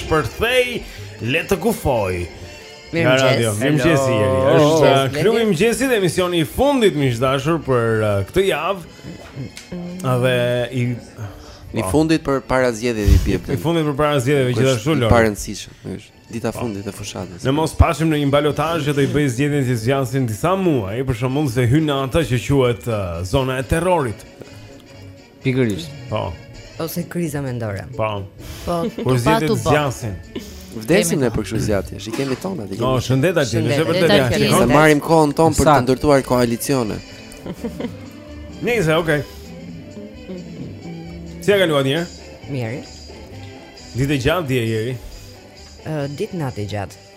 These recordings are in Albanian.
Shpërthej, le të kufoj. Mirë radio, mirëmëngjes Ieri është uh, klubi i mëngjesit, emisioni i fundit miq të dashur për uh, këtë javë Dhe i I po. fundit për para zgjedhjeve i bie. I fundit për para zgjedhjeve gjithashtu Lori. I parëndësishëm, thjesht. Dita po. e fundit e fushatës. Në mos paçim në një balotazh që do i bëjë zgjedhjet të zgjasin disa muaj, për shembull se hyn në atë që quhet uh, zona e terrorit. Pikërisht. Po. Ose kriza mendore. Po. Po. Kur zgjedhjet zgjasin. Vdesim ne për kështu zgjatje. Ç'i kemi tonat. Po, shëndet aty, është vërtet ja. Ne marrim kohën tonë për të ndërtuar koalicione. Nice, okay. Si e kaluat një? Mirë. Ditë e gjatë dje Ieri. Ë, ditë natë e gjatë.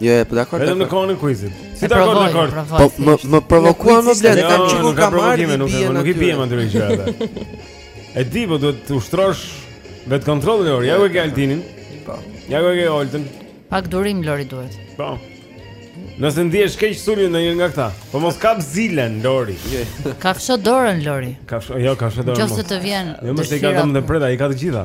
Jo, e po dakord. Vetëm në kohën e kuizit. Si dakord, dakord? Po më më provokuan më blen, kam çiku jo, kam marrë me nuk nuk i bie më ndryshë gjë atë. E di po duhet të ushtrosh vetëkontrollin Lori. Ja ku e ke Altinin. Po. Ja ku e ke Oltën. Pak durim Lori duhet. Po. Nëse ndihesh keq sulmo ndonjë nga këta, po mos kap zilen Lori. Kafsho dorën Lori. Kafsho, jo, kafsho dorën. Nëse të vjen. Jo, mos e ka dhënë të preta, i ka të gjitha.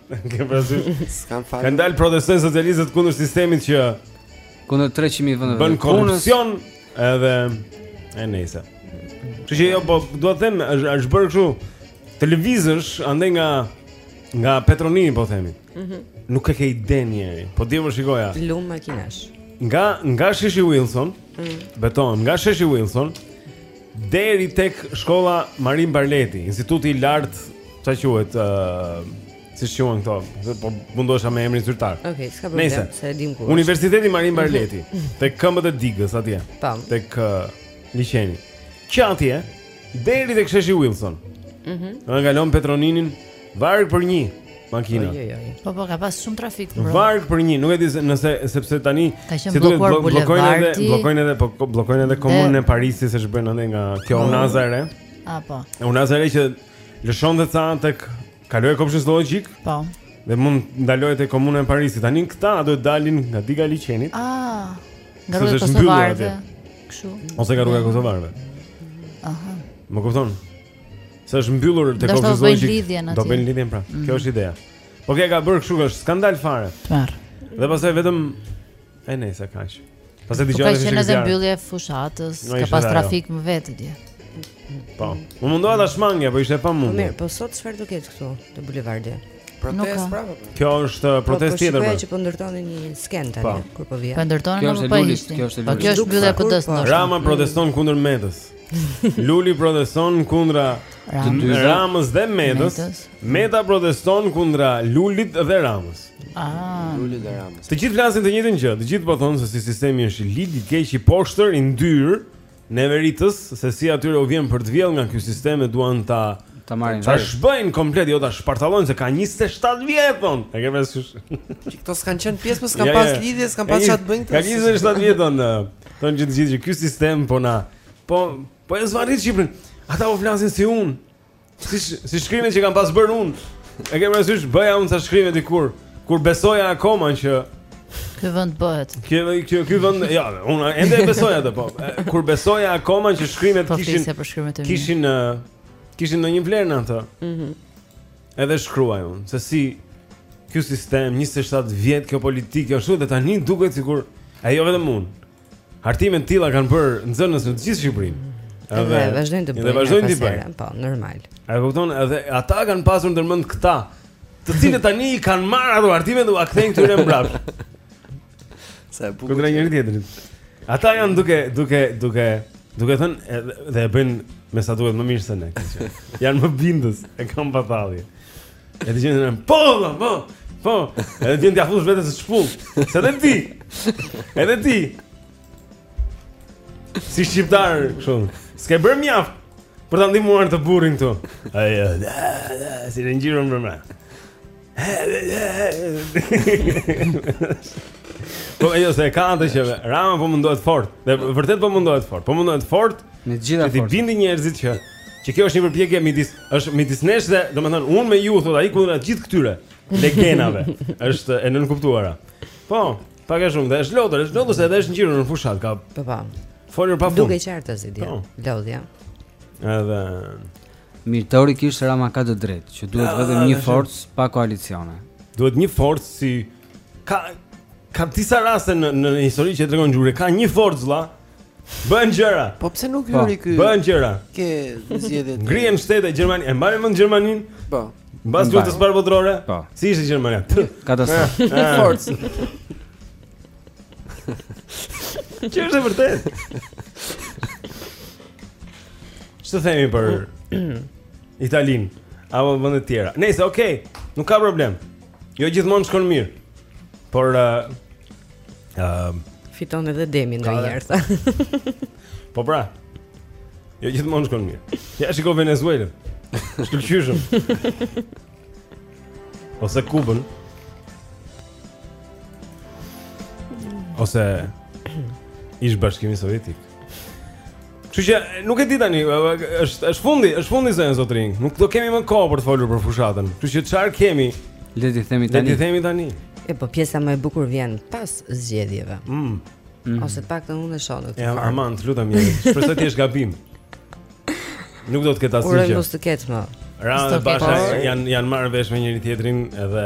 Ke parasysh? S'kam fare. Kanë dalë protestojnë socialistët kundër sistemit që kundër 300.000 vendeve. Bën korrupsion edhe e nejse. Kështu që jo, po dua të them, është është bërë kështu. Të lëvizësh andej nga nga Petro Nini po themi. Mhm. Mm Nuk e ke idenë Ieri, po dje e shikoja. Lumë makinash. Nga nga Sheshi Wilson, mm. betohem, nga Shishi Wilson, Deri tek shkolla Marin Barleti, instituti i lartë, ça quhet, ë, uh, si ç'quhen këto, se po mundohesha me emrin zyrtar. Okej, okay, s'ka problem, Nejse, se e dim ku. Universiteti Marin mhm. Barleti, tek këmbët e digës atje. Tamam. Po. Tek uh, liqeni. Që atje, deri tek sheshi Wilson. Mhm. Mm Kalon Petro Ninin varg për një. Makina. Po po ka pas shumë trafik bro. Varg për një, nuk e di nëse sepse tani se duhet bllokojnë edhe bllokojnë edhe po bllokojnë edhe komunën e Parisit se ç'bën andej nga kjo po. unaza e re. A po. E unaza e re që lëshon dhe ca tek kalon kopshtin zoologjik. Po. Dhe mund ndalohet te komuna e Parisit. Tani këta do të dalin nga diga e liqenit. Ah. Nga rruga e Kosovarëve. Kështu. Ose nga rruga e Kosovarëve. Aha. Më kupton? Se është mbyllur te kufizojë. Do të bëjnë lidhjen aty. Do bëjnë lidhjen pra. Mm. Kjo është ideja. Po kjo ka bërë kështu që është skandal fare. Tmerr. Dhe pastaj vetëm e nejse kaq. Pastaj po dëgjoj se është edhe mbyllje e fushatës, ka pas trafik më vetë dje. Po. U mundova ta shmangja, po ishte e pamundur. Po mirë, po sot çfarë do ketë këtu te bulevardi? Protestë prapë. Kjo është uh, po, protestë po tjetër. Po që po ndërtonin një skenë tani po. kur po vija. Po ndërtonin apo po prishnin. Po kjo është mbyllja e PD-së. Rama proteston kundër Metës. Mm. Luli proteston kundra Ramës dhe Metës. Meta proteston kundra Lulit dhe Ramës. Ah, Lulit dhe Ramës. Të gjithë flasin të njëjtën gjë. Të gjithë po thonë se si sistemi është i lig, i keq, i poshtër, i ndyrë neveritës se si atyre u vjen për të vjell nga ky sistem e duan ta ta marrin vesh. Ta zhbëjnë komplet, jo ta shpartallojnë se ka 27 vjet thon. E ke parasysh? Që këta s'kan qenë pjesë, po s'kan pas lidhje, s'kan pas ça t'bëjnë këta. Ka 27 vjet thon. Thonë që të gjithë që ky sistem po na po po e zvarrit Shqipërinë. Ata po flasin si unë. Si si shkrimet që kam pas bër unë. E ke parasysh bëja unë ca shkrime dikur kur besoja akoma që ky vend bëhet. Ky ky ky vend ja, unë ende e besoj atë po. Kur besoja akoma që shkrimet po kishin kishin kishin ndonjë vlerë në atë. Mhm. Edhe shkruaja unë, se si ky sistem, 27 vjet, kjo politikë, ashtu, dhe tani duket sikur, e jo vetëm unë, hartime të tilla kanë bërë nxënës në të gjithë Shqipërinë. Edhe, edhe vazhdojnë të bëjnë, edhe vazhdojnë të bëjnë, po, normal. E kupton, edhe ata kanë pasur ndër mend këta, të cilët tani i kanë marrë ato hartime dhe ua kthejnë këtyre mbrapsht. Sa e bukur. Kundra njëri tjetrit. Ata janë duke duke duke duke thënë dhe e bëjnë me sa duhet më mirë se ne. Janë më bindës, e kam batalli. E dëgjon dhe po, po, po. Edhe të vjen t'ia fush vetes shpullë. Se dhe ti. Edhe ti. Si shqiptar, kështu. S'ke bërë mjaft për ta ndihmuar atë burrin këtu. Ai, si ringjirën më më. Po ajo s'e ka atë që Rama po mundohet fort. Dhe vërtet po mundohet fort. Po mundohet fort. Me gjitha fort. T'i bindi njerëzit që që kjo është një përpjekje midis është midis nesh dhe domethënë unë me ju thot ai kundra gjithë këtyre legenave. është e nënkuptuara. Po, pak a shumë, dhe është lodhur, është lodhur se edhe është ngjirur në fushatë ka. Po po. Folur pa fund. Duke qartë as ide. Po. Lodhja. Edhe Mirë teorikisht Rama ka të drejtë që duhet vetëm një forcë pa koalicione. Duhet një forcë si ka ka disa raste në në histori që tregon kur ka një forcë vlla. Bën gjëra. Po pse nuk po, hyri ky? Bën gjëra. Ke zgjedhje. Ngrihen shtete Gjermani, e mban mend Gjermaninë? Po. Mbas Luftës së Parë Botërore? Po. Si ishte Gjermania? Katastrofë. Një forcë. Kjo është e vërtetë. Ç'të themi për Italinë apo vende të tjera? Nejse okay, nuk ka problem. Jo gjithmonë shkon mirë. Por ë uh, uh, fiton edhe demi ndonjëherë tha. po pra. Jo gjithmonë shkon mirë. Ja shiko Venezuelën. Është shkëlqyshëm. Ose Kubën. Ose ish bashkimi sovjetik. Kështu që nuk e di tani, është është fundi, është fundi zonja zotërinj. Nuk do kemi më kohë për të folur për fushatën. Kështu që çfarë kemi? Le t'i themi tani. Le t'i themi tani. E po pjesa më e bukur vjen pas zgjedhjeve. Mm. Mm. Ose të paktën unë e shoh në këtë. Ja, Armand, lutem Jeri. Shpresoj të jesh gabim. Nuk do të ketë asgjë. Ora mos të ketë më. Rama Basha janë janë marrë vesh me njëri tjetrin edhe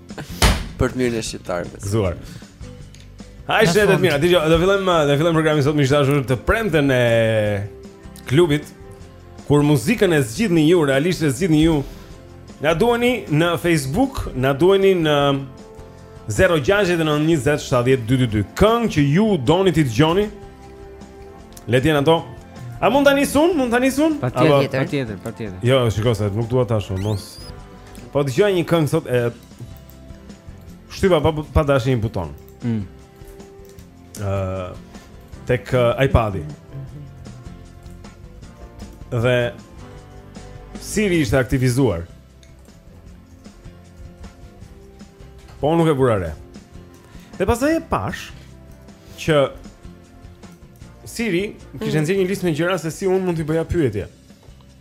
Për të mirën e shqiptarëve. Gëzuar. Hajt shëndet të mira. Dije, do fillojmë uh, do fillojmë programin sot miq të dashur të premten e klubit kur muzikën e zgjidhni ju, realisht e zgjidhni ju. Na drejtoheni në Facebook, na drejtoheni në 0692070222. Këngë që ju doni t'i dëgjoni? Le të jenë ato. A mund ta nis unë? Mund ta nis unë? Patjetër, patjetër, patjetër. Jo, shikoj se nuk dua tash, mos. Po dëgjoja një këngë sot e shtypa pa pa dashje një buton. Ëh. Mm. Uh, tek uh, iPad-i. Dhe Siri ishte aktivizuar. Po nuk e vura re. Dhe pastaj e pashë që Siri kishte mm. nxjerrë një listë me gjëra se si unë mund t'i bëja pyetje. Ëh.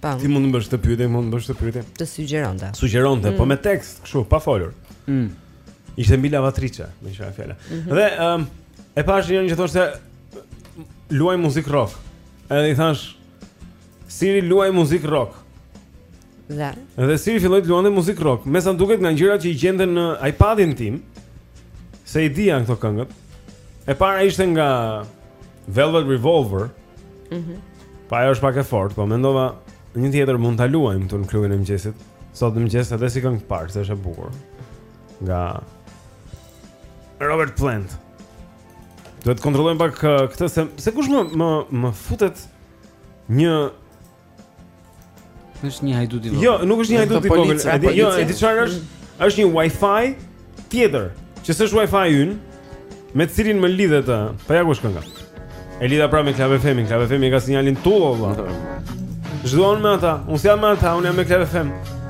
Po. Ti mund të bësh këtë pyetje, mund të bësh këtë pyetje. Të sugjeronte. Sugjeronte, po mm. me tekst, kështu, pa folur. Mm. Ishte mbi lavatriçe, m'u shfaq fjala. Mm -hmm. Dhe ëm um, e pashë njërën që thoshte luaj muzikë rock. Edhe i thashë Siri luaj muzikë rock. Dhe. Dhe Siri filloi të luante muzikë rock. Me sa duket nga gjërat që i gjente në iPadin tim, se i dija këto këngët. E para ishte nga Velvet Revolver. Mhm. Mm po ajo është pak e fortë, po mendova një tjetër mund ta luajmë këtu në klubin e mëngjesit. Sot në mëngjes edhe si këngë e parë, se është e bukur. Nga Robert Plant. Duhet të kontrollojmë pak këtë se se kush më më më futet një Është një hajdut i vogël. Jo, nuk është një hajdut i vogël. E di, jo, e di çfarë është? Është një Wi-Fi tjetër, që s'është Wi-Fi ynë, me të cilin më lidhet ë, po ja ku është kënga. E lidha pra me Club FM-in, Club FM-i e ka sinjalin tullo valla. S'dua unë me ata, unë s'jam me ata, unë jam me Club FM.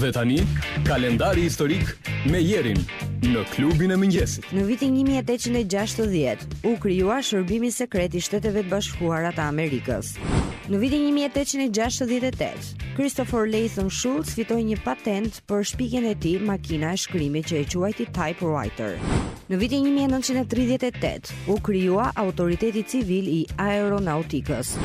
Dhe tani, kalendari historik me Jerin në klubin e mëngjesit. Në vitin 1860 u krijua Shërbimi Sekret i Shteteve të Bashkuara të Amerikës. Në vitin 1868, Christopher Latham Sholes fitoi një patentë për shpikjen e tij makinën e shkrimit që e quajti typewriter. Në vitin 1938 u krijua Autoriteti Civil i Aeronautikës.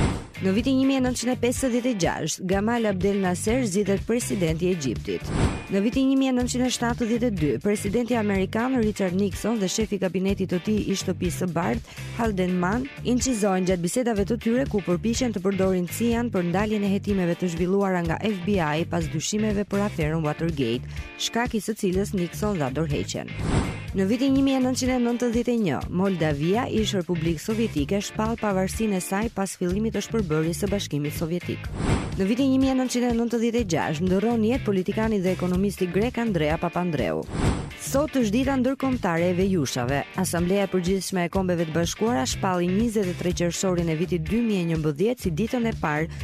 Në vitin një mijë e nëntëqind e pesëdhjetë e gjashtë, Gamal Abdel Nasser zgjidhet president i Egjiptit. Në vitin një mijë e nëntëqind e shtatëdhjetë e dy, presidenti amerikan Richard Nixon dhe shefi i kabinetit të tij i Shtëpisë së Bardhë, Haldeman, incizohen gjatë bisedave të tyre ku përpiqen të përdorin CIA-n për ndaljen e hetimeve të zhvilluara nga FBI pas dyshimeve për aferën Watergate. shkak i së cilës Nixon dha dorëheqjen. Në vitin 1991, Moldavia, ish Republikë Sovjetike, shpall pavarësinë e saj pas fillimit të shpërbërjes së Bashkimit Sovjetik. Në vitin 1996, ndërron jetë politikani dhe ekonomisti grek Andrea Papandreou. Sot është dita ndërkombëtare e vejushave. Asambleja e Përgjithshme e Kombeve të Bashkuara shpalli 23 qershorin e vitit 2011 si ditën e parë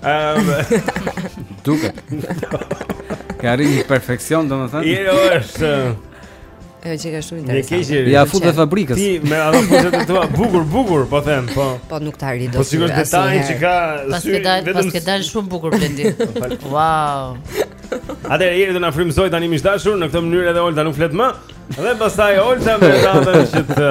Ehm. Duket. Ka arrit një perfeksion, domethënë? Jo, jo, është... Ë çka është shumë interesant. Një Ja fut dhe fabrikës. Ti me ato fushë të tua bukur bukur po them, po. Po nuk ta arrij dot. Po sigurisht detaj që ka sy vetëm. Pas ke dalë shumë bukur Blendi. Wow. A dhe Jeri do na frymëzojë tani miq të dashur në këtë mënyrë edhe Olta nuk flet më. Dhe pastaj Olta me radhën që të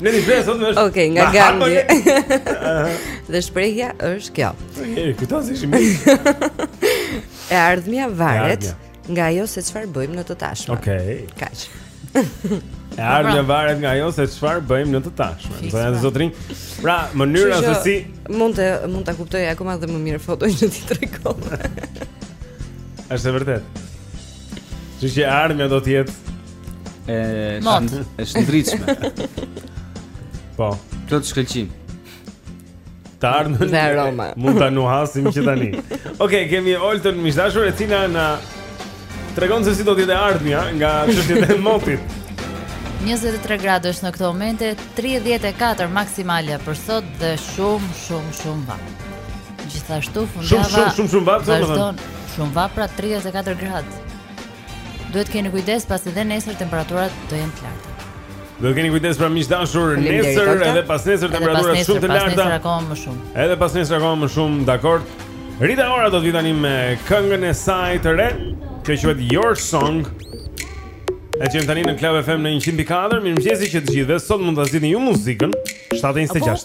Me një shprehje sot është. Okej, nga Gandhi. Dhe shprehja është kjo. Ej, këto si shimi. E ardhmja varet nga ajo se çfarë bëjmë në të tashmen. Okej. Kaq. E ardhmja varet nga ajo se çfarë bëjmë në të tashmen. Do janë zotrin. Pra, mënyra se si mund të mund ta kuptoj akoma dhe më mirë foton që ti tregon. Është e vërtetë. Që e ardhmja do të jetë e shënd, e shëndritshme. Po. Plot shkëlqim. Të ardhmen dhe aroma mund ta nuhasim që tani Oke, okay, kemi Olten miq të dashur e cila na tregon se si do të jetë e ardhmja nga çështjet e motit 23 gradë është në këto momente, 34 maksimale për sot dhe shumë shumë shumë vapë. Gjithashtu fundjava Shumë shumë shumë shumë vapë Vazhdon shumë vapë 34 gradë Duhet të keni kujdes pasi edhe nesër temperaturat do jenë të larta Duhet të keni kujdes pra miq të dashur nesër edhe pas nesër temperaturat shumë të larta Edhe pas nesër akoma më shumë Edhe pas nesër akoma më shumë dakord Rita Ora do të vijë tani me këngën e saj të re, që quhet Your Song. E jeni tani në Club FM në 104, mirëmëngjesi të gjithëve. Sot mund ta zgjidhni ju muzikën 7:26.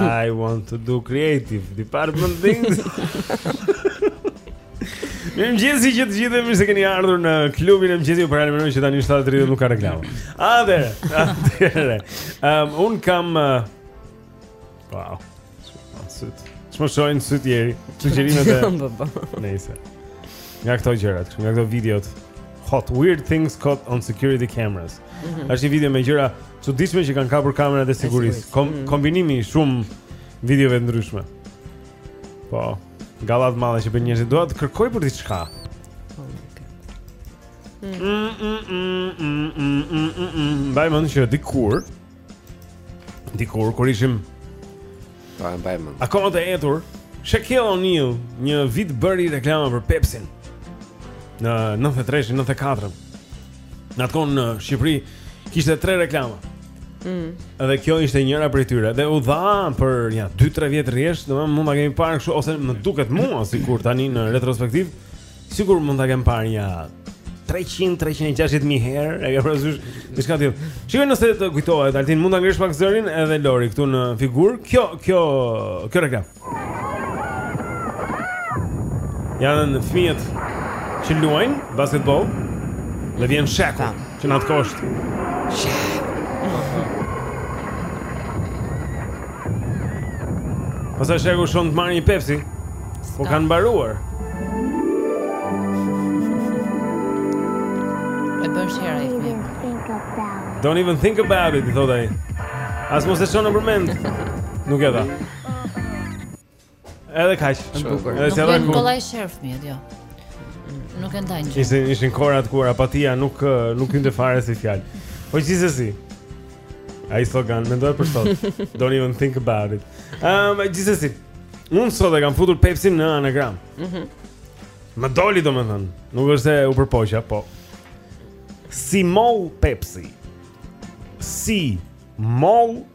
I want to do creative department things. Mirëmëngjesi të gjithë mirë se keni ardhur në klubin e mëngjesit Ju paralajmëroj që tani 7.30 nuk ka reklamë A dhe, a dhe um, Unë kam uh, Wow Ça më shohin sytë Jeri Sugjerime dhe po, po. Nejse Nga këto gjërat, nga këto videot Hot weird things caught on security cameras mm -hmm. Është një video me gjëra Çuditshme që kanë kapur kamerat e sigurisë. Kom, mm. kombinimi i shumë videove të ndryshme. Po, gallatë e madhe që bëjnë njerëzit dua të kërkoj për diçka. Mbaj mend që dikur dikur kur ishim pa po, mbaj mend. Akoma të etur, Shaquille O'Neal një vit bëri reklama për Pepsi. Në 93-94. Në atë në Shqipëri kishte tre reklama. Mm. Dhe kjo ishte njëra prej tyre dhe u dha për ja 2-3 vjet rresht, domethënë mund ta kemi parë kështu ose më duket mua sikur tani në retrospektiv, sikur mund ta kem parë ja 300 360 mijë herë, e ke parasysh diçka të tillë. Shikoj nëse të kujtohet, Altin mund ta ngresh pak zërin edhe Lori këtu në figurë. Kjo, kjo, kjo reklamë. Janë fëmijët që luajnë basketbol Dhe vjen Shaq-u që në atë kosh Pastaj Shaq-u shkon të marrë një pepsi Po kanë mbaruar E bërë shera i fëmijë Don't even think about it, i thotë ai As mos e ço nëpër mend Nuk e dha Edhe kaq. Edhe se vjen kollaj shërf mirë, jo. Nuk e ndajnë gjë. Ishin ishin kohërat kur empatia nuk nuk hynte fare si fjalë. Po gjithsesi. Ai slogan mendoj për sot. Don't even think about it. Ehm, um, gjithsesi. Unë sot e kam futur Pepsin në anagram. Mhm. Mm Më doli domethënë. Nuk është se u përpoqja, po. Si mol Pepsi. Si mol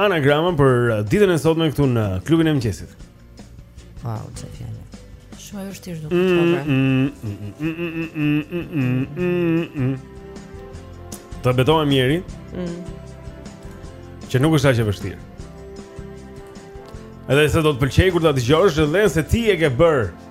Anagrama për uh, ditën e sotme këtu në klubin e mëngjesit. Wow, çfarë fjale. Shumë e vështirë nuk të përra. Të betohem njeri, mm. që nuk është aq e vështirë. Edhe se do të pëlqejë kur ta dëgjosh lëre se ti e ke bërë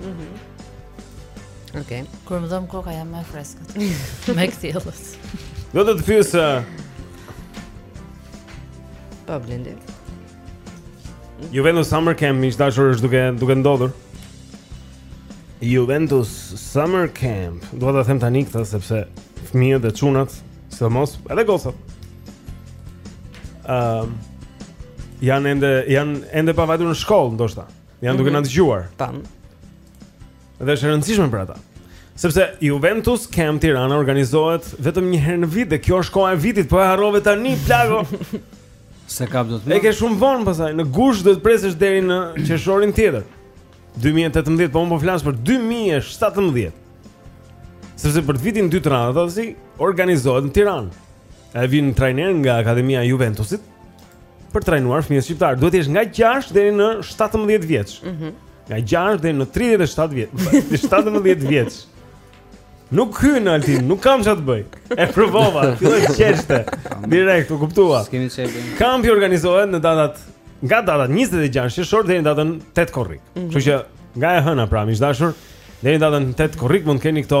Mhm. Mm Okej. Okay. Kur më dhemb koka jam më i freskët. më i kthjellët. Dua të të pyes uh... Po Blendi. Juventus Summer Camp i dashur është duke duke ndodhur. Juventus Summer Camp. Dua ta them tani këtë sepse fëmijët e çunat, sidomos edhe gocat. Ehm um, janë ende janë ende pa vajtur në shkollë ndoshta. Janë duke mm -hmm. na dëgjuar. Tan. Dhe është e rëndësishme për ata. Sepse Juventus Camp Tirana organizohet vetëm një herë në vit dhe kjo është koha e vitit, po e harrove tani plako. S'e kap dot më. E ke shumë vonë pastaj, në gusht duhet të presësh deri në qershorin tjetër. 2018, po unë po flas për 2017. Sepse për vitin e 2-të radhazi organizohet në Tiranë. E vijnë trajnerë nga Akademia e Juventusit për të trajnuar fëmijët shqiptarë. Duhet të jesh nga 6 deri në 17 vjeç. Mhm. Mm nga 6 deri në 37 vjeç. 17 vjeç. Nuk hyn Altin, nuk kam çfarë të bëj. E provova, filloi të qeshte. Direkt u kuptua. Kemi çelë. Kampi organizohet në datat nga data 26 qershor deri në datën 8 korrik. Mhm. Kështu që nga e hëna pra, miq të dashur, deri në datën 8 korrik mund të keni këto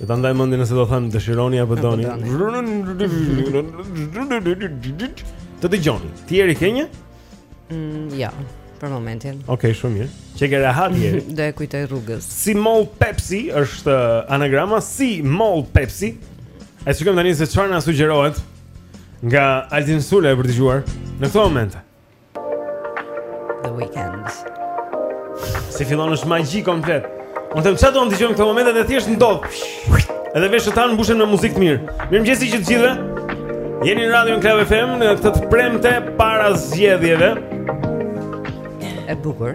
Do ta ndaj mendjen nëse do them dëshironi apo doni Të dëgjoni, Tieri ke një? Mm, ja, jo, për momentin Oke, okay, shumë mirë Qenke rehat Tieri Do e kujtoj rrugës Si Mall Pepsi është uh, anagrama Si Mall Pepsi E shikojmë tani se çfarë na sugjerohet Nga Altin Sula për të dëgjuar Në këto momente The Weeknd. Si fillon është magji komplet. Unë them çfarë do të dëgjojmë këto momente edhe thjesht ndodh. Edhe veshët tanë mbushen me muzikë të mirë. Mirëmëngjesi që të gjithëve. Jeni në Radio Club FM në këtë të premte para zgjedhjeve. E bukur.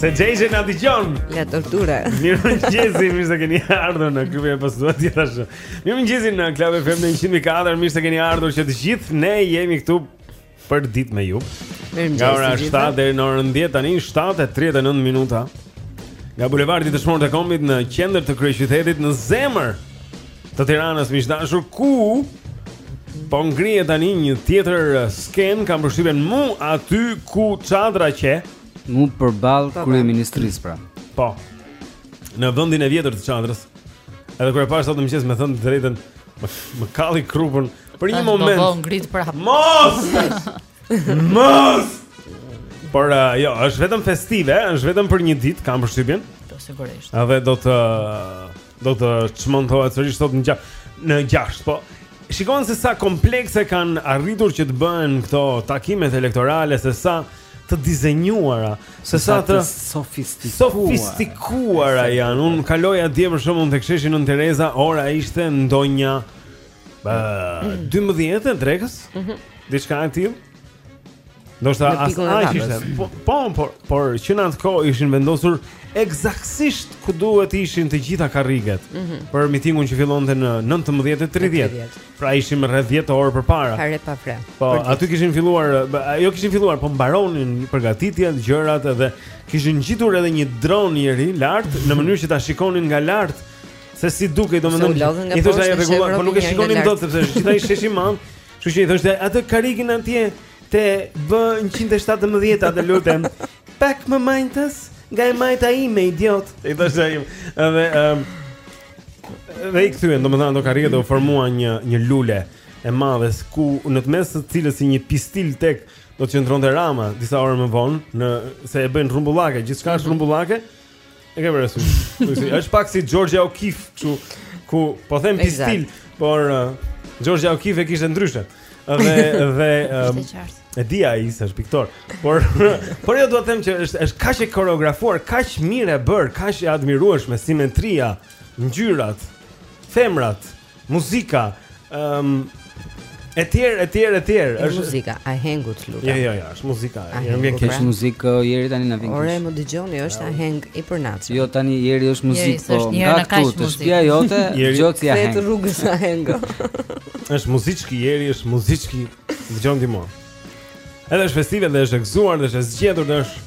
Se Jayce na dëgjon. La tortura. Mirëmëngjesi, mirë se keni ardhur në klubin e pasdites tash. Mirëmëngjesi në Club FM në 104, mirë se keni ardhur që të gjithë ne jemi këtu Për ditë me ju Nga ora 7 deri në orën 10 tani 7.39 minuta Nga bulevardi Dëshmorët e Kombit në qendër të kryeqytetit në zemër Të Tiranës miq të dashur ku Po ngrihet tani një tjetër skenë Kam përshtypjen mu aty ku çadra qe Mu përballë po, Kryeministrisë pra Po Në vendin e vjetër të çadrës Edhe kur e pashë sot në mëngjes me thënë të drejtën Më, më kalli krupën Për një moment. Po ngrihet prap. Mos! Mos! Por uh, jo, është vetëm festive, është vetëm për një ditë, kam përshtypjen. Po sigurisht. Edhe do të do të çmontohet sërish sot në gjashtë, në gjashtë, po. Shikon se sa komplekse kanë arritur që të bëhen këto takimet elektorale, se sa të dizenjuara, se sa të sofistikuara. Sofistikuara janë. Unë kaloja dje për shembull tek sheshi Nënë Tereza, ora ishte ndonja Ëh, 12 e drekës? Mhm. Diçka e tillë. Do të thotë as ai ishte. Po, po, por por që në atë kohë ishin vendosur eksaktësisht ku duhet të ishin të gjitha karriget mm -hmm. për mitingun që fillonte në 19:30. Pra ishim rreth 10 orë përpara. Kare pa fre. Po, aty kishin filluar, jo kishin filluar, po mbaronin përgatitjet, gjërat edhe kishin ngjitur edhe një dron Jeri lart në mënyrë që ta shikonin nga lart Se si dukej domethënë. I thoshte ai rregullon, po nuk e shikonin dot sepse është gjithë ai shesh i madh. Kështu që i thoshte atë karrigen atje te B 117 atë lutem. Pak më majtas nga e majta ime idiot. I thoshte ai. Edhe ëm dhe i kthyer, domethënë ato karrige dhe u formua një një lule e madhe ku në mes të cilës si një pistil tek do të qëndronte Rama disa orë më vonë se e bëjnë rrumbullake, gjithçka është mhm. rrumbullake. Mm -hmm. E ke vënë re se është pak si Georgia O'Keeffe kështu, ku po them pistil. Por uh, Georgia O'Keeffe e kishte ndryshe. Dhe dhe um, e di ai se është piktor por por jo dua të them që është, është kaq e koreografuar, kaq mirë e bërë, kaq e admirueshme simetria, ngjyrat, femrat Muzika. Ëm um, etj, etj, etj. Është muzika, ahengu të lutem. Jo, jo, jo, është muzika. Ahengu, jo, vjen keq pra. Muzikë, Jeri, tani na vjen keq. Ore, më dëgjoni, është ja, aheng i përnatshëm. Jo, tani Jeri është muzikë, po. Nga këtu te shtëpia jote, dëgjo ti aheng. Gjatë rrugës ahengu. Është muzikë, Jeri, është muzikë. Dëgjon ti më. Edhe është festive dhe është e gëzuar dhe është e zgjedhur dhe është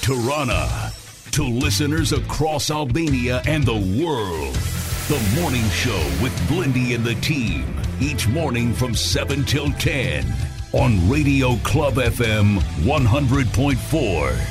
Tirana to listeners across Albania and the world. The morning show with Blendi and the team each morning from 7 till 10 on Radio Club FM 100.4.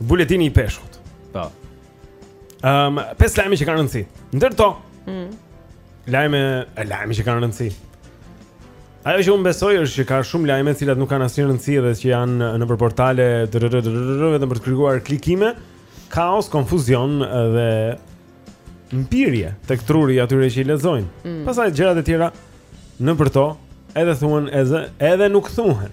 Buletini i peshkut. Po. Ëm, um, pesë lajme që kanë rëndësi. Ndër to. Mm. Lajme, lajme që kanë rëndësi. Ajo që unë besoj është që ka shumë lajme të cilat nuk kanë asnjë rëndësi dhe që janë nëpër portale vetëm për të krijuar klikime, kaos, konfuzion dhe mpirje tek truri i atyre që i lexojnë. Mm. Pastaj gjërat e tjera nëpër to edhe thuhen edhe edhe nuk thuhen.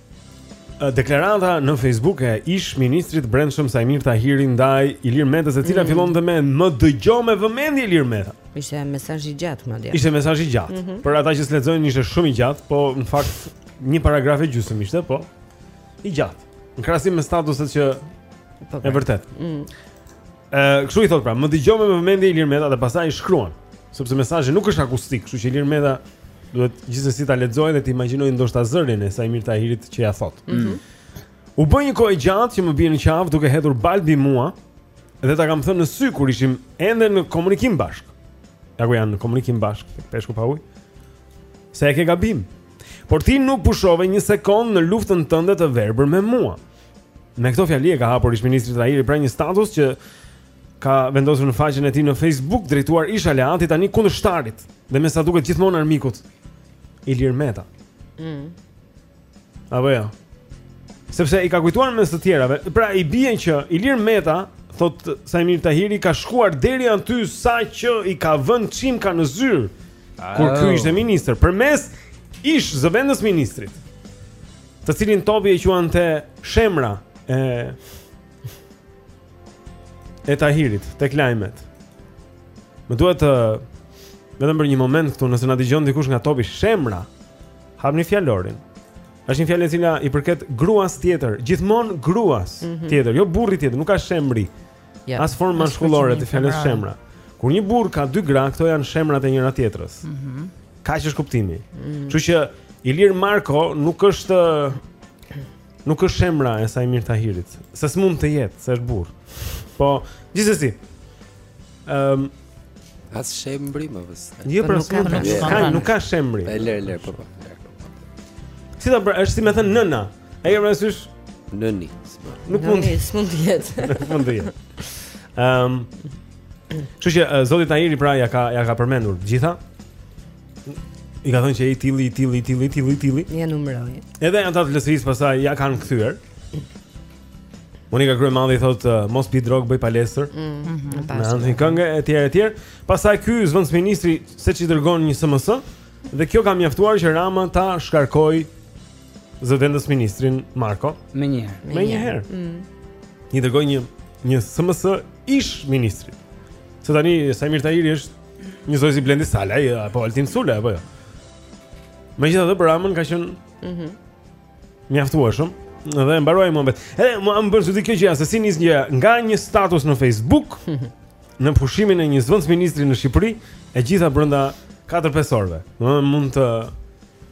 Deklarata në Facebook e ish ministrit të Brendshëm Saimir Tahiri ndaj Ilir Metës, e cila mm. fillonte me më dëgjo me vëmendje Ilir Meta. Ishte mesazh i gjatë madje. Ishte mesazh i gjatë. Mm -hmm. Për ata që s'lexojnë ishte shumë i gjatë, po në fakt një paragraf e gjysmë ishte, po i gjatë. Në krahasim me statuset që po, e po. vërtet. Mm. Ë, kështu i thotë pra, më dëgjo me vëmendje Ilir Meta dhe pastaj i shkruan, sepse mesazhi nuk është akustik, kështu që Ilir Meta duhet gjithsesi ta lexojë dhe të imagjinojë ndoshta zërin e Saimir Tahirit që ia thotë. Mm -hmm. U bë një kohë e gjatë që më bie në qafë duke hedhur baltë mbi mua dhe ta kam thënë në sy kur ishim ende në komunikim bashkë. Ja ku janë në komunikim bashkë te Peshku pa ujë. Se e ke gabim. Por ti nuk pushove një sekondë në luftën tënde të verbër me mua. Me këto fjali e ka hapur ish ministri Tahiri pra një status që ka vendosur në faqen e tij në Facebook drejtuar ish aleatit tani kundërshtarit dhe me sa duket gjithmonë armikut Ilir Meta. Mm. Apo jo. Sepse i ka kujtuar mes të tjerave. Pra i bie që Ilir Meta thot Saimir Tahiri ka shkuar deri aty sa që i ka vënë çimka në zyrë kur ky ishte ministër përmes ish zëvendës ministrit. Të cilin Topi e quante shemra e Tahirit tek lajmet. Më duhet vetëm për një moment këtu nëse na dëgjon dikush nga Topi shemra, hapni fjalorin. Është një fjalë e cila i përket gruas tjetër, gjithmonë gruas mm -hmm. tjetër, jo burrit tjetër, nuk ka shemri. Ja. As forma mashkullore të fjalës shemra. Kur një burrë ka dy gra, këto janë shemrat e njëra tjetrës. Mhm. Mm Kaq është kuptimi. Mm. Kështu mm. që Ilir Marko nuk është nuk është shemra e Saimir Tahirit. Se s'mund të jetë, se është burrë. Po, gjithsesi. Ehm um, as shemri më s'ka. Jo, pra, nuk ka, nuk ka shemri. Lër, lër, po po. Si ta pra, është si më thën nëna. E ke parasysh nëni. Po. Nëni s'mund të jetë. Nuk mund të jetë. Ehm. Kështu që uh, zoti Tahiri pra ia ka ia ka përmendur të gjitha. I ka thënë që i tilli, i tilli, i tilli, i tilli, i tilli. Ia numëroi. Edhe ata të LSI-së pastaj ia kanë kthyer. Monika Kryemadhi i thotë uh, mos pi drog, bëj palestër. Ëh, mm -hmm. pas. Në një këngë etj etj. Pastaj ky zvendës ministri seç i dërgon një SMS dhe kjo ka mjaftuar që Rama ta shkarkojë zëvendës ministrin Marko. Menjëherë. Menjëherë. Mm. I dërgoi një një SMS ish ministri. Se tani Saimir Tahiri është njësoj si Blendi Salaj apo Altin Sula apo jo. Megjithatë për Ramën ka qenë ëh mm mjaftueshëm dhe e mbaroi muhabeti. Edhe më më bën çudi kjo gjë se si nis një nga një status në Facebook në pushimin e një zëvendës ministri në Shqipëri, e gjitha brenda 4-5 orëve. Do mund të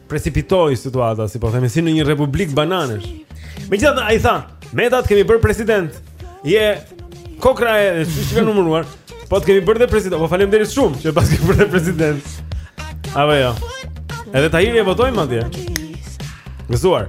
precipitoi situata, si po themi, si në një republikë bananesh. Megjithatë ai i tha, "Meta, të kemi bërë president. Je kokrra e... ia ka numëruar. Po të kemi bërë dhe president. Po faleminderit shumë që paske bërë dhe president." Apo jo. Edhe Tahiri e votoi atje. Gëzuar.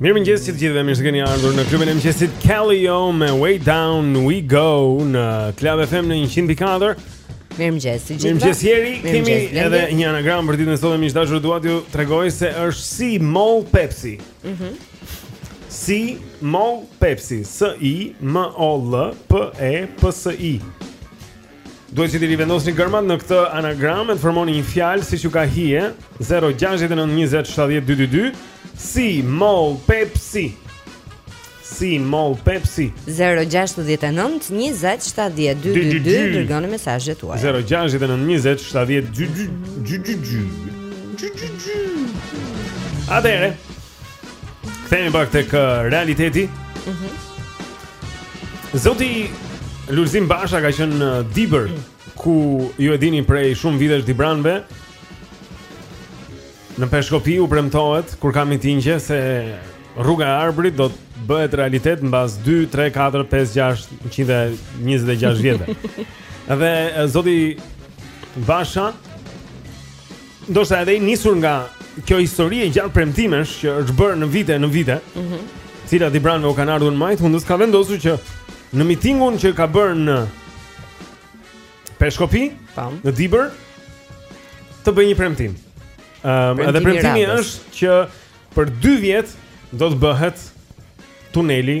Mirë mëngjes të gjithëve, mirë se keni ardhur në klubin e mëngjesit Kaleo me Way Down We Go në Club FM në 104. Mirë mëngjes të gjithëve. Mirë mëngjes Jeri, kemi edhe një anagram për ditën e sotme, miq të dashur, dua t'ju tregoj se është Simol Pepsi. Mhm. Mm Simol Pepsi, S I M O L P E P S I. Duhet që t'i rivendosni gërmat në këtë anagram e të formoni një fjalë siç ju ka hije 0692070222 si mol pepsi si mol pepsi 0692070222 dërgoni mesazhet tuaja 0692070222 Atëherë Kthehemi pak tek uh, realiteti. Mhm. Mm Zoti Lulzim Basha ka qenë në uh, Dibër mm. ku ju e dini prej shumë vitesh Dibranëve. Në Peshkopi u premtohet kur ka mitingje se rruga e Arbrit do të bëhet realitet mbas 2, 3, 4, 5, 6, 126 vjetëve. Dhe uh, zoti Basha Ndoshta edhe i nisur nga kjo histori e gjatë premtimesh që është bërë në vite në vite. Mhm. Mm Të cilat dibranëve u kanë ardhur në majë të hundës ka vendosur që në mitingun që ka bërë në Peshkopi, Tam. në Dibër, të bëjë një premtim. Ëm, um, edhe premtimi është që për 2 vjet do të bëhet tuneli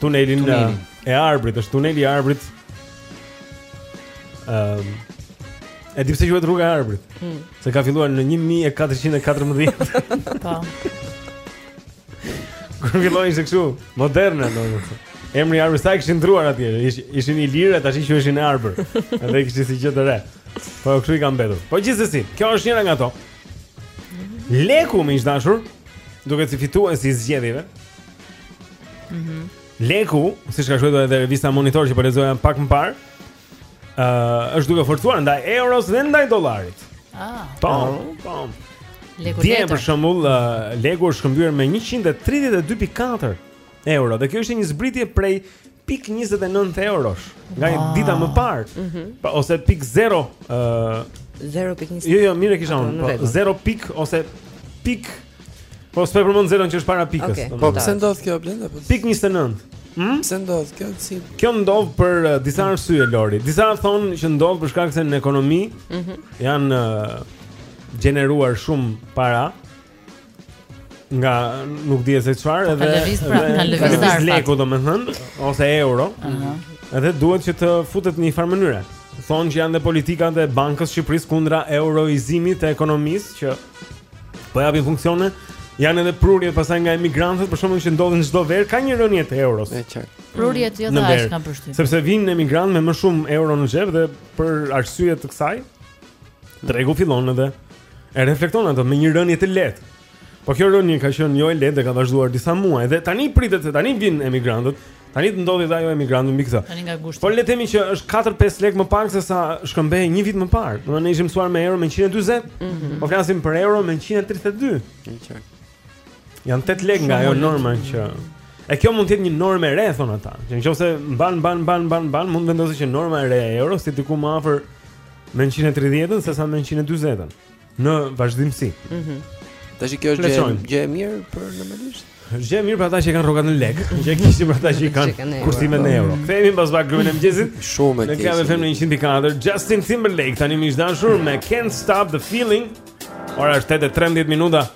tunelin, tunelin. Uh, e arbrit, është tuneli i Arbrit. Ëm um, E di pse quhet rruga e Arbrit. Hmm. Se ka filluar në 1414. Po. Kur filloi ishte kështu, moderne domethënë. Emri Arbër sa e kishin ndërruar atje, ish, ishin ilirë tashi që ishin Arbër. Edhe e kishin si gjë të re. Po kështu i ka mbetur. Po gjithsesi, kjo është njëra nga to. Leku më i dashur, duke si fituesi i zgjedhjeve, Mhm. Mm Leku, siç ka shkruar edhe revista Monitor që po lexoja pak më parë, ë uh, është duke u forcuar ndaj euros dhe ndaj dollarit. Ah. Po, po. Leku Dje, për shembull, uh, Leku është shkëmbyer me 132.4 euro dhe kjo ishte një zbritje prej pikë 29 eurosh nga wow. dita më parë. Mm -hmm. pa, ose pikë 0 uh, 0.20. Jo, jo, mirë e kisha unë. Po, 0 pikë ose pikë Po s'po e përmend zeron që është para pikës. Okay, po pse ndodh kjo Blenda? Po pikë 29. Hmm? Pse ndodh kjo si? Kjo ndodh për uh, disa arsye Lori. Disa thonë që ndodh për shkak se në ekonomi mm -hmm. janë uh, gjeneruar shumë para nga nuk dihet se çfarë edhe lëviz pra nga lëvizja e lekut domethënë ose euro ëh uh -huh. edhe duhet që të futet në një farë mënyre thonë që janë dhe politikat e bankës së Shqipërisë kundra euroizimit të ekonomisë që po japin funksione janë edhe prurjet pastaj nga emigrantët për shembull që ndodhin çdo verë ka një rënie të euros e qartë prurjet jo të as kanë përshtypur sepse vijnë emigrantët me më shumë euro në xhep dhe për arsye të kësaj tregu fillon edhe E reflekton atë me një rënie të lehtë. Po kjo rënie ka qenë jo e lehtë dhe ka vazhduar disa muaj dhe tani pritet se tani vijnë emigrantët. Tani të ndodhë dhe ajo emigrantët mbi këtë. Tani nga gushti. Po le të themi që është 4-5 lekë më pak se sa shkëmbehej një vit më parë. Domethënë ne ishim mësuar me euro me 140. Mm -hmm. Po flasim për euro me 132. E qartë. Janë 8 lekë nga ajo norma që E kjo mund të jetë një normë e re thonë ata. Që nëse mban mban mban mban mban mund vendosë që norma e re e euros të jetë diku më afër me 130-ën sesa me 140-ën në vazhdimësi. Mhm. Mm Tash kjo është gjë, gjë e mirë për normalisht. Është gjë e mirë për ata që kanë rrogat në lek, gjë e keq për ata që kanë kursimet në euro. Kthehemi pas pak Klubin e Mëngjesit. Shumë e keq. Në Club FM në 104 Justin Timberlake tani më i dashur me Can't Stop the Feeling. Ora është 8:13 minuta.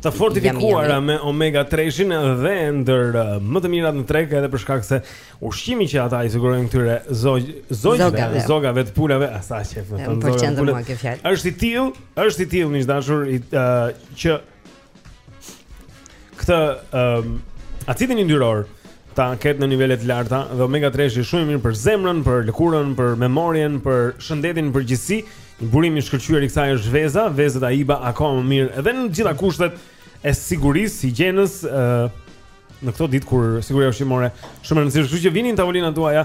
Të fortifikuara me omega 3-shin dhe ndër uh, më të mirat në treg edhe për shkak se ushqimi që ata i sigurojnë këtyre zog zogjve, zogave të pulave, se s'ka që më thonë zoga. Është i tillë, është i tillë miq të dashur i uh, që këtë um, acidin yndyror ta ketë në nivele të larta dhe omega 3-shi shumë i mirë për zemrën, për lëkurën, për memorien, për shëndetin në përgjithësi. Një burim i shkëlqyer i kësaj është veza, vezët Aiba akoma më mirë edhe në të gjitha kushtet e sigurisë, higjienës, ë në këto ditë kur siguria ushqimore shumë e rëndësishme, kështu që vini në tavolinat tuaja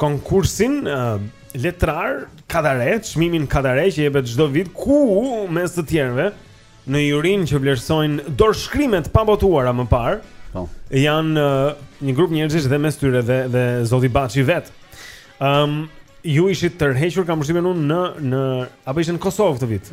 konkursin uh, letrar Kadare, çmimin Kadare që jepet çdo vit ku mes të tjerëve në jurinë që vlerësojnë dorëshkrimet e pabotuara më parë. Po. Janë uh, një grup njerëzish dhe mes tyre dhe dhe zoti Baçi vetë. Ëm um, ju ishit tërhequr kam përshtypjen unë në në apo ishit në Kosovë këtë vit.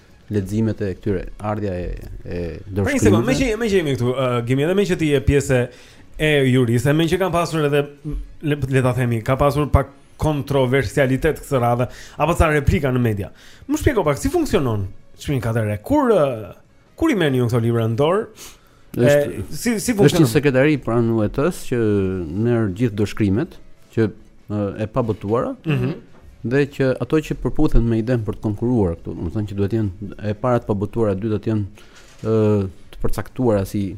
leximet e këtyre ardhja e e dorëshkrimeve. Prit, sekondë, meqë meqë jemi këtu, uh, kemi edhe meqë ti je pjesë e jurisë, meqë kanë pasur edhe le, le ta themi, ka pasur pak kontroversialitet këtë radhë apo ca replika në media. Më shpjego pak si funksionon çmimi Kadare. Kur uh, kur i merrni ju këto libra në dorë? Është si si funksionon? Është një sekretari pranë UET-s që merr gjithë dorëshkrimet që, e pabotuara. Ëh. Mm -hmm. Dhe që ato që përputhen me idenë për të konkuruar këtu, domethënë që duhet të jenë e para të pabotuara, dy duhet të jenë ëh të përcaktuara si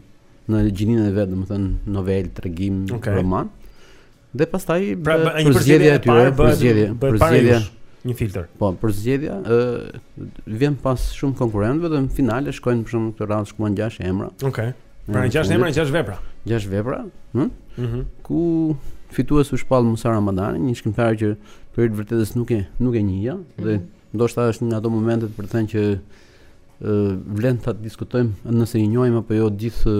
në gjininë e vet, domethënë novelë, tregim, okay. roman. Dhe pastaj pra, për përzgjedhja e tyre, përzgjedhje, përzgjedhja një filtër. Po, përzgjedhja ë vjen pas shumë konkurrentëve dhe në finale shkojnë për shembull këtë radhë shkuan 6 emra. Okej. Okay. Pra 6 emra, 6 vepra. 6 vepra, ëh? Mhm. Mm ku fitues u shpall Musa Ramadani, një shkrimtar që për hir të vërtetës nuk e nuk e njihja mm -hmm. dhe mhm. ndoshta është nga ato momente për të thënë që ë vlen ta diskutojmë nëse i njohim apo jo gjithë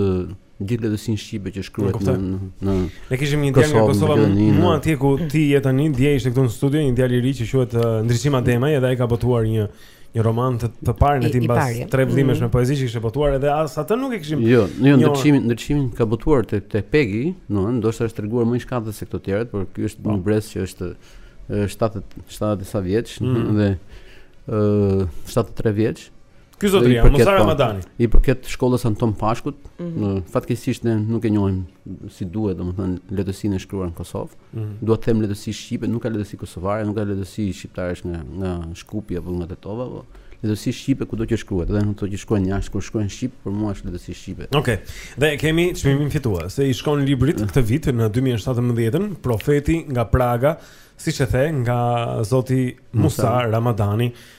gjithë letësinë shqipe që shkruhet në në në Ne kishim një djalë nga Kosova, mu atje ku ti je tani, dje ishte këtu në studio një djalë i ri që quhet uh, Ndriçim Ademaj, edhe ai ka botuar një një roman të të parë në Tiranë pas tre vëllimesh mm. me poezi që kishte botuar edhe as atë nuk e kishim. Jo, jo Ndriçimi, Ndriçimi ka botuar te te Pegi, do të ndoshta është treguar më i shkathët se këta të tjerët, por ky është po. një brez që është 70 70 sa vjeç mm. dhe ë uh, 73 vjeç. Ky zotëria, Musa po, Ramadani. I përket shkollës së Anton Pashkut, mm -hmm. fatkeqësisht ne nuk e njohim si duhet, domethënë letësinë e shkruar në Kosovë. Mm -hmm. Dua të them letësi shqipe, nuk ka letësi kosovare, nuk ka letësi shqiptare nga nga Shkupi apo nga Tetova, po letësi shqipe kudo që shkruhet, edhe ato që shkruajnë jashtë kur shkruajnë shqip, për mua është letësi shqipe. Okej. Okay. Dhe kemi çmimin fitues që i shkon librit këtë vit në 2017-ën, Profeti nga Praga, siç e the, nga zoti Musa, Musa. Ramadani.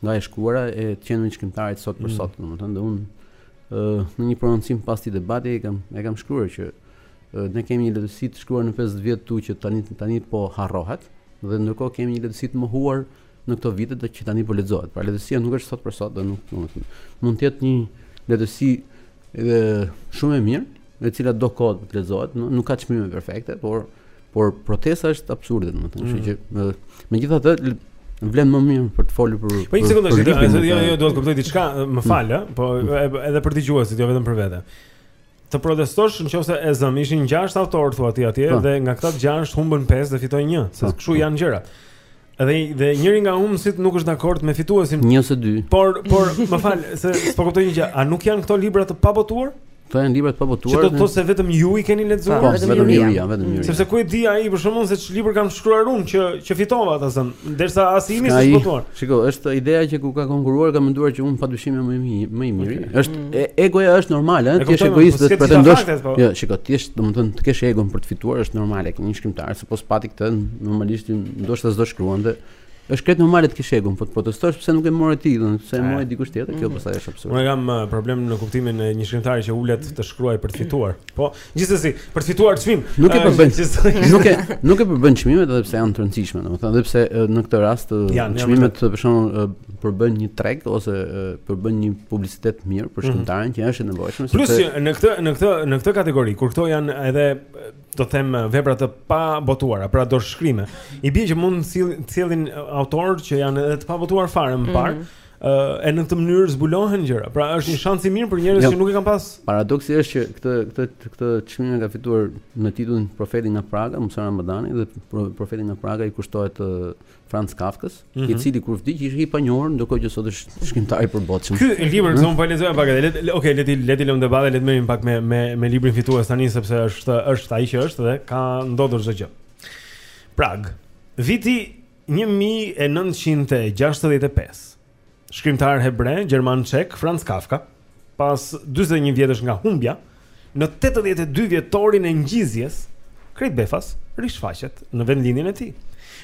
Nga e shkuara e të qenit shkrimtar sot për mm. sot, domethënë dhe unë në një prononcim pas këtij debati e kam e kam shkruar që ne kemi një letësi të shkruar në 50 vjetë që tani tani po harrohet dhe ndërkohë kemi një letësi të mohuar në këto vite që tani po lexohet. Pra letësia nuk është sot për sot dhe nuk mund të mund të jetë një letësi edhe shumë e mirë, e cila do kohë të lexohet, nuk ka çmime perfekte, por Por protesta është absurde, domethënë, kështu që mm. megjithatë vlen më mirë për të folur për Po një sekondë, jo, jo, jo, do të kuptoj diçka, më mm. fal, ë, po mm. edhe për dëgjuesit, jo vetëm për vete. Të protestosh në qoftë se e zëmë, ishin 6 autorë thua ti atje po. dhe nga këta 6 humbën 5 dhe fitoi 1, se po. kështu janë gjërat. Dhe dhe njëri nga humbësit nuk është dakord me fituesin. 1 ose 2. Por por më fal, se s'po kuptoj një gjë. A nuk janë këto libra të pabotuar? Këto janë libra të pabotuar. Që do të thotë se vetëm ju i keni lexuar? Po, vetëm juria, vetëm juria. Sepse ku e di ai për shembull se ç'libër kam shkruar unë që që fitova ta zëmë, derisa as imi s'është botuar. Shiko, është ideja që kush ka konkuruar, ka menduar që unë padyshim jam më i mirë, më i miri. Mm. Është mm. egoja është normale, ëh, ti je egoist dhe pretendosh. Po. Jo, shiko, ti je, domethënë, të kesh egon për të fituar është normale, te një shkrimtar, sepse pa pasur këtë normalisht Ndoshta s'do shkruante. Është krejt normale të kesh egon, po të protestosh pse nuk e more ti, do të thotë pse e mori dikush tjetër, kjo mhm. pastaj është absurd. Unë kam uh, problem në kuptimin e një shkrimtari që ulet të shkruajë për të fituar. Po, gjithsesi, për të fituar çmim. Nuk e uh, përbën. Nuk e nuk e përbën çmimet edhe pse janë të rëndësishme, domethënë, edhe pse uh, në këtë rast çmimet për shembull përbën një treg ose përbën një publicitet të mirë për mhm. shkrimtarin që është i nevojshëm. Plus në këtë në këtë në këtë kategori kur këto janë edhe domethënë vepra të pabotuara, pra dorëshkrime. I bie që mund të sjellin autorë që janë edhe të pabotuar fare më parë. Mm -hmm. Uh, e në këtë mënyrë zbulohen gjëra. Pra është një shans i mirë për njerëz jo, që nuk e kanë pas. Paradoksi është që këtë këtë këtë çmim e ka fituar me titullin Profeti nga Praga, Musa Ramadani dhe Profeti nga Praga i kushtohet uh, Franz Kafkës, mm -hmm. i mhm. cili kur vdiq ishte i panjohur, ndërkohë që sot është shkrimtar i përbotshëm. Ky libër që unë po lexoj pak edhe, okej, le t'i le t'i lëmë debatin, le të merrim pak me me me librin fitues tani sepse është është ai që është dhe ka ndodhur çdo gjë. Pragë. Viti 1965. Shkrimtari hebre, gjerman çek, Franz Kafka, pas 41 vjetësh nga humbja, në 82 vjetorin e ngjizjes, krejt befas rishfaqet në vendlindjen e tij.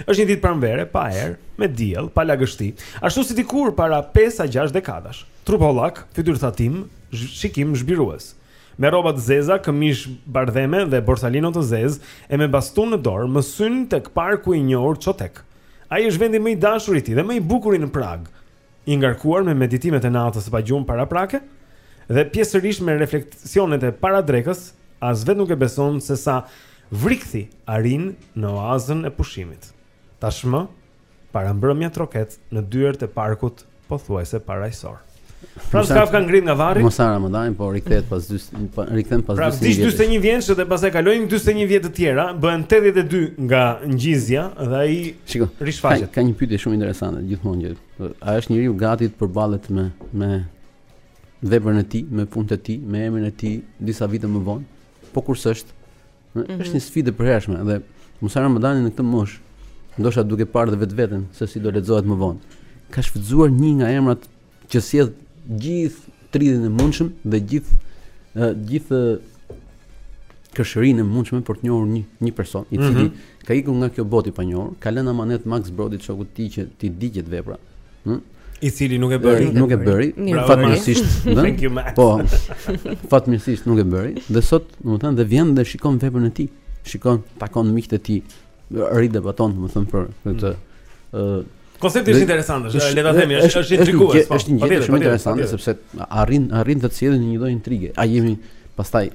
Është një ditë pranvere, pa erë, me diell, pa lagështi, ashtu si dikur para 5 a 6 dekadash. Truphollak, fytyrëthatim, shikimzhbirues. Me rroba të zeza, këmishë bardheme dhe borsalino të zezë e me bastun në dorë, mësyn tek parku i njohur Çotek. Ai është vendi më i dashur i tij dhe më i bukuri në Pragë, i ngarkuar me meditimet e natës së pagjumë paraprake dhe pjesërisht me refleksionet e paradrekës, as vetë nuk e beson se sa vrikthi arrin në oazën e pushimit. Tashmë, parambrëmja troket në dyert e parkut pothuajse parajsor. Franz Kafka ngrihet nga varri. Musa Ramadani, po rikthehet pas dy po, rikthen pas 41 vjetësh. Pra 41 vjetësh dhe pastaj kalojnë 41 vjet të tjera, bëhen 82 nga ngjizja dhe ai Shiko, rishfaqet. Ka, ka një pyetje shumë interesante gjithmonë që a është njeriu gati të përballet me me veprën e tij, me punën e tij, me emrin e tij disa vite më vonë? Po kur s'është Mm -hmm. Është një sfidë e përhershme dhe Musa Ramadani në këtë moshë, ndoshta duke parë dhe vetveten se si do lexohet më vonë, ka shfrytëzuar një nga emrat që sjell gjithë trillin e mundshëm dhe gjithë gjithë kërshërinë e mundshme për të njohur një një person i cili mm -hmm. ka ikur nga kjo botë i panjohur, ka lënë amanet Max Brodit shokut të tij që t'i digjet vepra. Hm? I cili nuk e bëri. Nuk e bëri. Fatmirësisht, ëh. Po. Fatmirësisht nuk e bëri. Dhe sot, domethënë, dhe vjen dhe shikon veprën e tij. Shikon, takon miqtë e tij. Ridebaton, domethënë për këtë mm. ëh Koncepti është interesant, është le ta themi, është është intrigues. Po. Është një gjë shumë interesante sepse arrin arrin të sjellë një lloj intrige. A jemi pastaj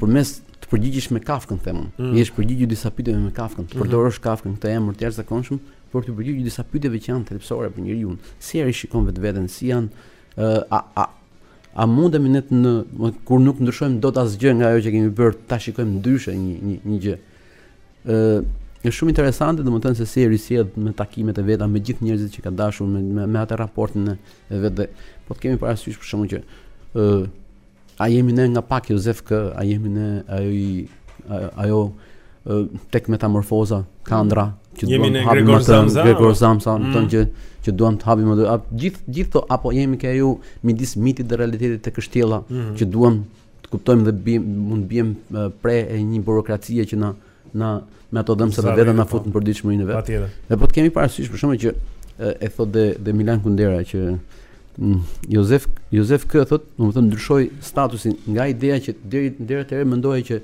përmes të përgjigjesh me Kafkën domethënë. Mm. T'iu përgjigjur disa pyetjeve me Kafkën. Mm-hmm. Të përdorësh Kafkën këtë emër të jashtëzakonshëm, për t'u përgjigjur disa pyetjeve që janë thelbësore për njeriun, si ai shikon vetveten, si janë a a a mundemi ne të në, kur nuk ndryshojmë dot asgjë nga ajo që kemi bërë, ta shikojmë ndryshe një një një gjë. ë është shumë interesante domethënë se si e risjell me takimet e veta me gjithë njerëzit që ka dashur me me, me atë raportin e vet. Po të kemi parasysh për shkakun që ë A jemi ne nga pak Jozef K, a jemi ne ajo i ajo tek metamorfoza kandra mm. që jemi ne Gregor Zamza Gregor Zamza mm. tonë që që duam të hapim atë gjithë gjithë to apo jemi ke ajo midis mitit dhe realitetit te Kështjella mm. që duam të kuptojmë dhe bim, mund të biem pre e një burokracie që na na me ato dhëmbët e vet na po. fut në përditshmërinë e vet. Patjetër. Dhe po të kemi parasysh për shembull atë që e thotë dhe dhe Milan Kundera që mm, Jozef Jozef K thotë, domethënë ndryshoi statusin nga ideja që deri deri atëherë mendohej që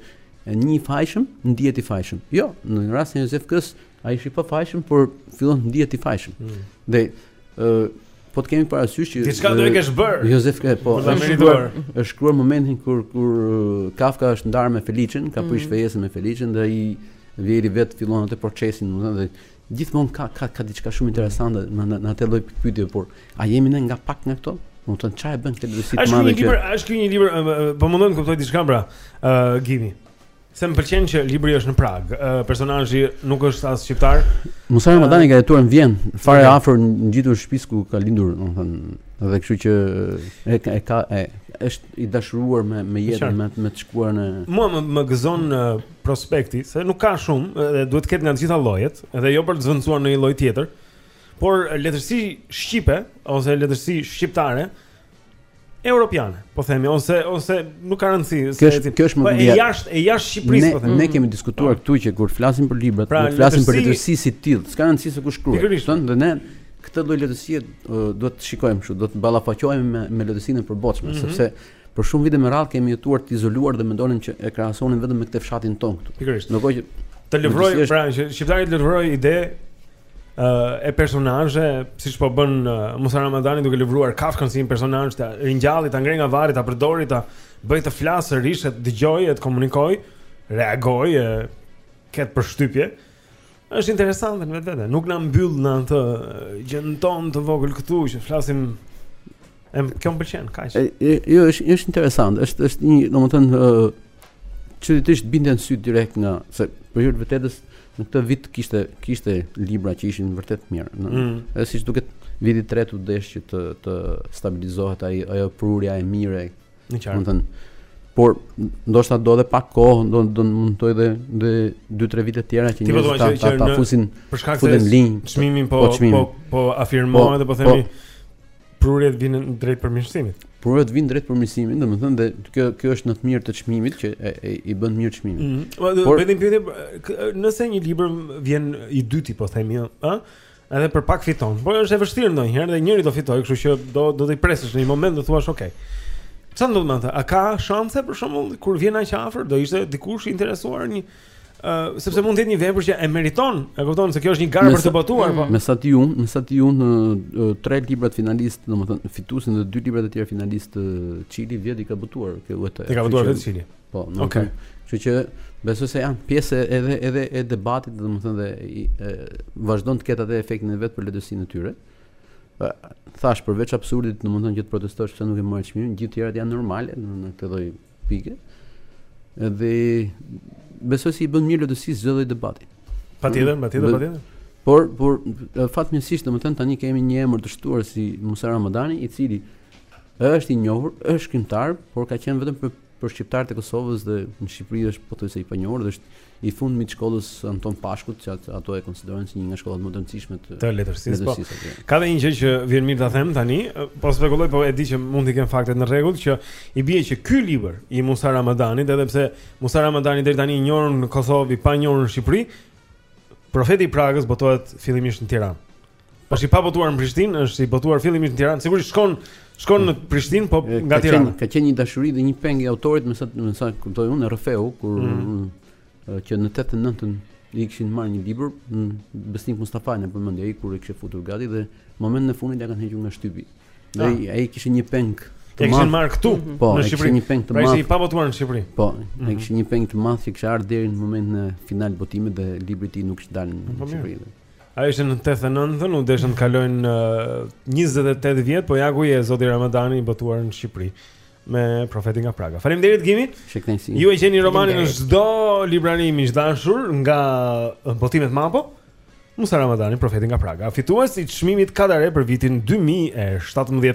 një i fajshëm ndihet i fajshëm. Jo, në rastin e Jozef K ai është i pafajshëm, por fillon të ndihet i fajshëm. Mm. Dhe Ë Po të kemi parasysh që diçka do të kesh bërë. Jozef K, po, është shkruar, është shkruar momentin kur kur Kafka është ndarë nga Felicin, ka mm. prish fejesën me Felicin dhe ai vjeri vet fillon atë procesin, domethënë dhe gjithmonë ka ka ka diçka shumë interesante në në atë lloj pyetje, por a jemi ne nga pak nga këto? Do të thonë çfarë bën këtë lëvizje të madhe që Është ky një libër, po mundohem të kuptoj diçka pra, ë uh, Gimi. Se më pëlqen që libri është në Prag. Uh, personazhi nuk është as shqiptar. Musa Ramadani uh, ka jetuar në Vjenë, fare afër ngjitur shtëpisë ku ka lindur, domethënë, dhe kështu që e ka e ka e është i dashuruar me me jetën me me të shkuar në Mua më, më gëzon uh, prospekti, se nuk ka shumë, edhe duhet të ketë nga të gjitha llojet, edhe jo për të zvendosur në një lloj tjetër. Por letërsi shqipe ose letërsi shqiptare Europiane, po themi ose ose nuk ka rëndësi se kjo është kjo është më po, e jashtë e jashtë Shqipërisë po themi. Ne kemi diskutuar po. këtu që kur flasim për librat, pra, ne flasim për letërsi si till, s'ka rëndësi se ku shkruhet. Domethënë dhe ne këtë lloj letërsie duhet të shikojmë kështu, duhet të ballafaqohemi me me letërsinë e përbotshme, mm -hmm. sepse për shumë vite me radhë kemi jetuar të izoluar dhe mendonim që e krahasonim vetëm me këtë fshatin tonë këtu. Pikërisht. Në kohë që të lëvrojë, pra që shqiptari të lëvrojë ide e personazhe, siç po bën Musa Ramadani duke lëvruar Kafkën si një personazh ta ringjallë, ta ngrejë nga varri, ta përdorë, ta bëjë të flasë sërish, të dëgjojë, të komunikojë, reagojë, të ketë përshtypje. Është interesante në vetvete. Nuk na mbyll në atë gjënë tonë të vogël këtu që flasim Em kjo më pëlqen kaq. Jo, është është interesant, është është një, domethënë, ë çuditërisht bie në sy direkt ngase për hir të vërtetës në këtë vit kishte kishte libra që ishin vërtet të mirë. Në, mm. Edhe siç duket viti i tretë u desh që të të stabilizohet ai ajo prurja e mirë. E qartë. Domethënë, por ndoshta do edhe pak kohë, do do duhen edhe dhe 2-3 vite të tjera që njerëzit ta ta, ta fusin për shkak të linj. Çmimin po, po po po afirmohen po, dhe po themi po, Prurjet vijnë drejt përmirësimit. Prurjet vijnë drejt përmirësimit, domethënë dhe kjo kjo është në të mirë të çmimit që e, e, i bën mirë çmimit. Mm -hmm. Por vetëm pyetje, nëse një libër vjen i dyti, po themi, jo, ë? Edhe për pak fiton. Po është e vështirë ndonjëherë dhe njëri do fitojë, kështu që do do të presësh në një moment të thuash, "Ok." Ça ndodh me të? A ka shanse për shembull kur vjen aq afër, do ishte dikush i interesuar një Uh, sepse mund të jetë një vepër që e meriton, e kupton se kjo është një garë për të botuar, po. Me sa di unë, me sa di unë tre librat finalist, domethënë fituesin dhe dy librat e tjerë finalist të Çili vjet i ka botuar kjo UET. I ka botuar vetë Çili. Po, në okay. Kështu që besoj se janë pjesë edhe edhe e debatit, domethënë dhe, dhe e, vazhdon të ketë atë efektin e vet për letërsinë e tyre. Ë thashë përveç absurdit, domethënë që të protestosh pse nuk e marr çmimin, gjithë tjerat janë normale në këtë lloj Pike. Dhe besoj se i bën mirë letërsisë çdo lloj debati. Patjetër, patjetër, patjetër. Por por fatmirësisht domethënë tani kemi një emër të shtuar si Musa Ramadani i cili është i njohur, është shkrimtar, por ka qenë vetëm për për shqiptarët e Kosovës dhe në Shqipëri është pothuajse i panjohur dhe është I fundmi i shkollës së Anton Pashkut, që ata e konsiderojnë si një nga shkollat më të rëndësishme të, të letërsisë. Po. Ka dhe një gjë që më vjen mirë ta them tani, po spekuloj, po e di që mund t'i kem faktet në rregull që i bie që ky libër i Musa Ramadanit, edhe pse Musa Ramadani deri tani i njohur në Kosovë, i panjohur në Shqipëri, Profeti i Pragës botohet fillimisht në Tiranë. Është i pabotuar në Prishtinë, është i botuar fillimisht në Tiranë. Sigurisht shkon shkon në Prishtinë, po nga Tirana. Ka qenë një dashuri dhe një peng i autorit, me sa me sa kuptoj unë, rrëfeu, kur mm. që në 89-ën i kishin marrë një libër, Besnik Mustafanë përmendte ai kur e kishte futur gati dhe momentin e fundit ia kanë hequr nga shtypi. Dhe ah. ai kishte një peng të madh. E kishin marrë këtu mhm. po, në Shqipëri. Po, kishte një peng të pra madh. Pra pabotuar në Shqipëri. Po, ai mhm. kishte një peng të madh që kishte ardhur deri në momentin final të botimit dhe libri i tij nuk kishte dalë në po, Shqipëri. Ajo ishte në 89-ën, u deshën të kalojnë uh, 28 vjet, po ja ku e zoti Ramadani i botuar në Shqipëri me Profeti nga Praga. Faleminderit Gimi. Shiknesi. Ju e gjeni romanin në çdo librari miq të dashur nga botimet Mapo. Musa Ramadani, Profeti nga Praga, fitues i çmimit Kadare për vitin 2017.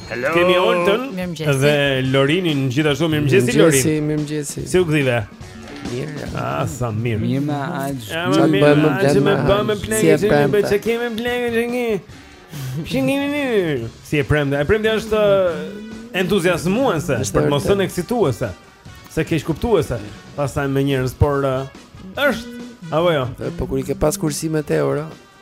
Hello. Kemi Oltën dhe Lorinin, gjithashtu mirëmëngjesi Lorin. Mirëmëngjesi, mirëmëngjesi. Si u gdhive? Mirë. Ah, sa mirë. Mirë më aq. Çfarë bëjmë me Blen? Çfarë bëjmë me Blen? Si e bëjmë? Çfarë kemi Blen? Çingi. Çingi më mirë. Si e premte? E premte është uh, entuziazmuese, për të mos thënë eksituese. Se keqkuptohet, pastaj me njerëz, por uh, është apo jo? Po kur i ke pas kursimet euro?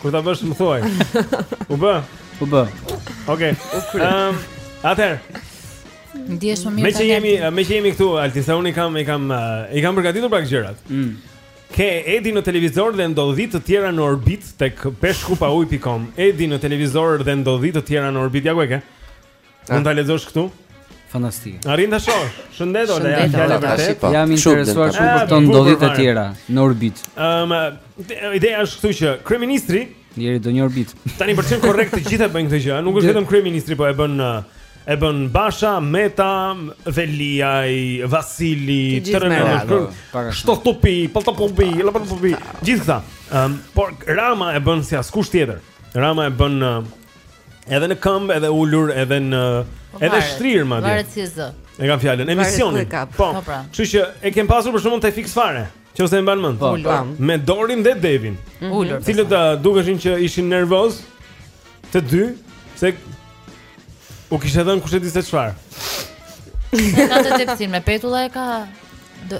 Kur ta bësh më thuaj. U bë. U bë. Okej. Okay. Ehm, atëherë. Ndihesh më mirë. Meqë jemi, meqë jemi këtu, Olti, se unë i kam, i kam, i kam përgatitur pak gjërat. Mm. Ke Edi në televizor dhe ndodhi të tjera në orbitë tek peshkupauje.com. Edi në televizor dhe ndodhi të tjera në orbitë. Ja ku e ke? Mund ta lexosh këtu? Fantastike. Arrin ta shoh. Shëndet Ola, jam fjalë e vërtetë. Po. Jam interesuar shumë për këto ndodhi të tjera në orbitë. Ëm, ideja është këtu që kryeministri njëri do një orbitë. Tani për të qenë korrekt të gjithë e bëjnë këtë gjë, nuk është vetëm kryeministri, po e bën e bën Basha, Meta, Veliaj, Vasili, Tërnelë, Shtatupi, Patapupi, Lapapupi, gjithë këta. Ëm, por Rama e bën si askush tjetër. Rama e bën Edhe në këmbë, edhe ulur, edhe në po edhe shtrirë madje. Varet si zë. E kam fjalën, emisioni. Po. po pra. Kështu që e kem pasur për shembull te Fiks Fare. Që nëse e mban mend. Po, po. Me Dorin dhe Devin. Mhm. Ulur. Të cilët uh, dukeshin që ishin nervozë të dy, se u kishte dhënë kushedi se çfarë. Dori atë tepsinë me petulla e ka. Do,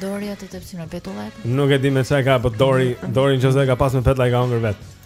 Dori atë tepsinë me petulla e ka. Nuk e di me çka ka, po Dori, Dori nëse ka pas me petulla e ka hëngër vetë.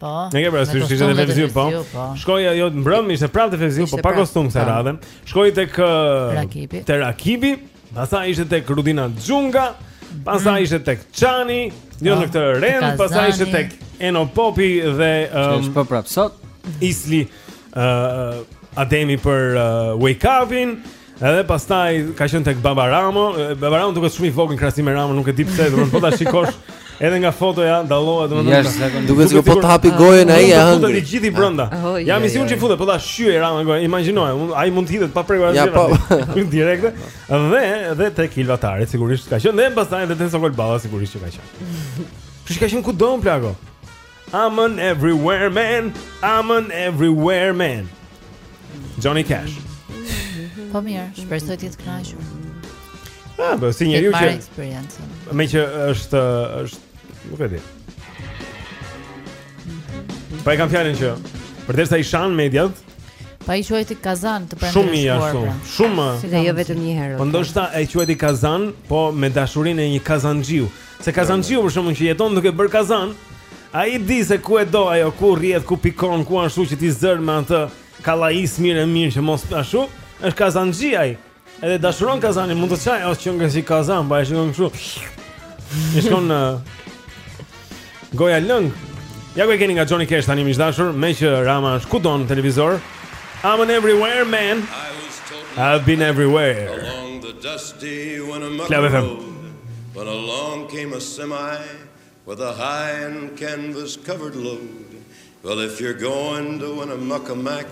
Po. Ne kemi parasysh ishte te Fevziu, po. po. Shkoi ajo mbrëm, ishte prapë te Fevziu, po pa kostum këtë po. radhë. Shkoi tek Rakipi. Te Rakipi, pastaj ishte tek Rudina Xhunga, pastaj mhm. ishte tek Çani, jo në këtë rend, pastaj ishte tek Eno Popi dhe um, po prapë sot Isli uh, Ademi për uh, Wake Up-in. Edhe pastaj ka qenë tek Baba Ramo, Baba Ramo duket shumë i vogël në krahasim me Ramën, nuk e di pse, domethënë po ta shikosh edhe nga fotoja, dallohet domethënë. Jashtëzakonisht. Duket sikur po të hapë gojën ai e hëngri. Futet i gjithi brenda. Ah, oh, Jam i sigurt që futet, po ta shqyejë Rama gojën. Imagjinoje, ai mund të hidhet pa prekur asgjë. Ja po. Direkte. Dhe dhe tek Ilva Tare sigurisht ka qenë, dhe pastaj edhe te Sokol Balla sigurisht që ka qenë. Kështu që ka qenë kudo un plago. I'm an everywhere man, I'm an everywhere man. Johnny Cash. Po mirë, shpresoj të jetë kënaqur. Ah, po si njeriu që eksperiencë. Me që është është, nuk e di. Po e kam fjalën që përderisa i shan mediat, pa i quajti kazan të prandaj. Shumë i ashtu, pra. shumë. Si dhe jo vetëm një herë. Po ndoshta e quajti kazan, po me dashurinë e një kazanxhiu. Se kazanxhiu për shembull që jeton duke bërë kazan, ai di se ku e do ajo, ku rrjedh, ku pikon, ku ashtu që t'i zërë me anë të kallajit mirë e mirë që mos ashtu, është kazanxhi ai. Edhe dashuron kazanin, mund ta shajë, është që nga si kazan, po e shikon kështu. I shkon në Goja lëng. Ja ku e keni nga Johnny Cash tani miq dashur, me që Rama është kudo në televizor. I'm an everywhere man. I've been everywhere. Along the dusty when a mother But along came a semi with a high and canvas covered load. Well if you're going to win a muck a mack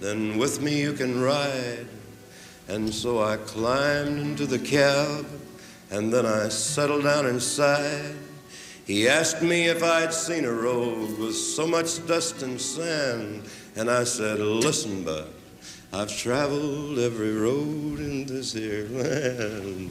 then with me you can ride. And so I climbed into the cab, and then I settled down inside. He asked me if I'd seen a road with so much dust and sand, and I said, Listen, bud, I've traveled every road in this here land.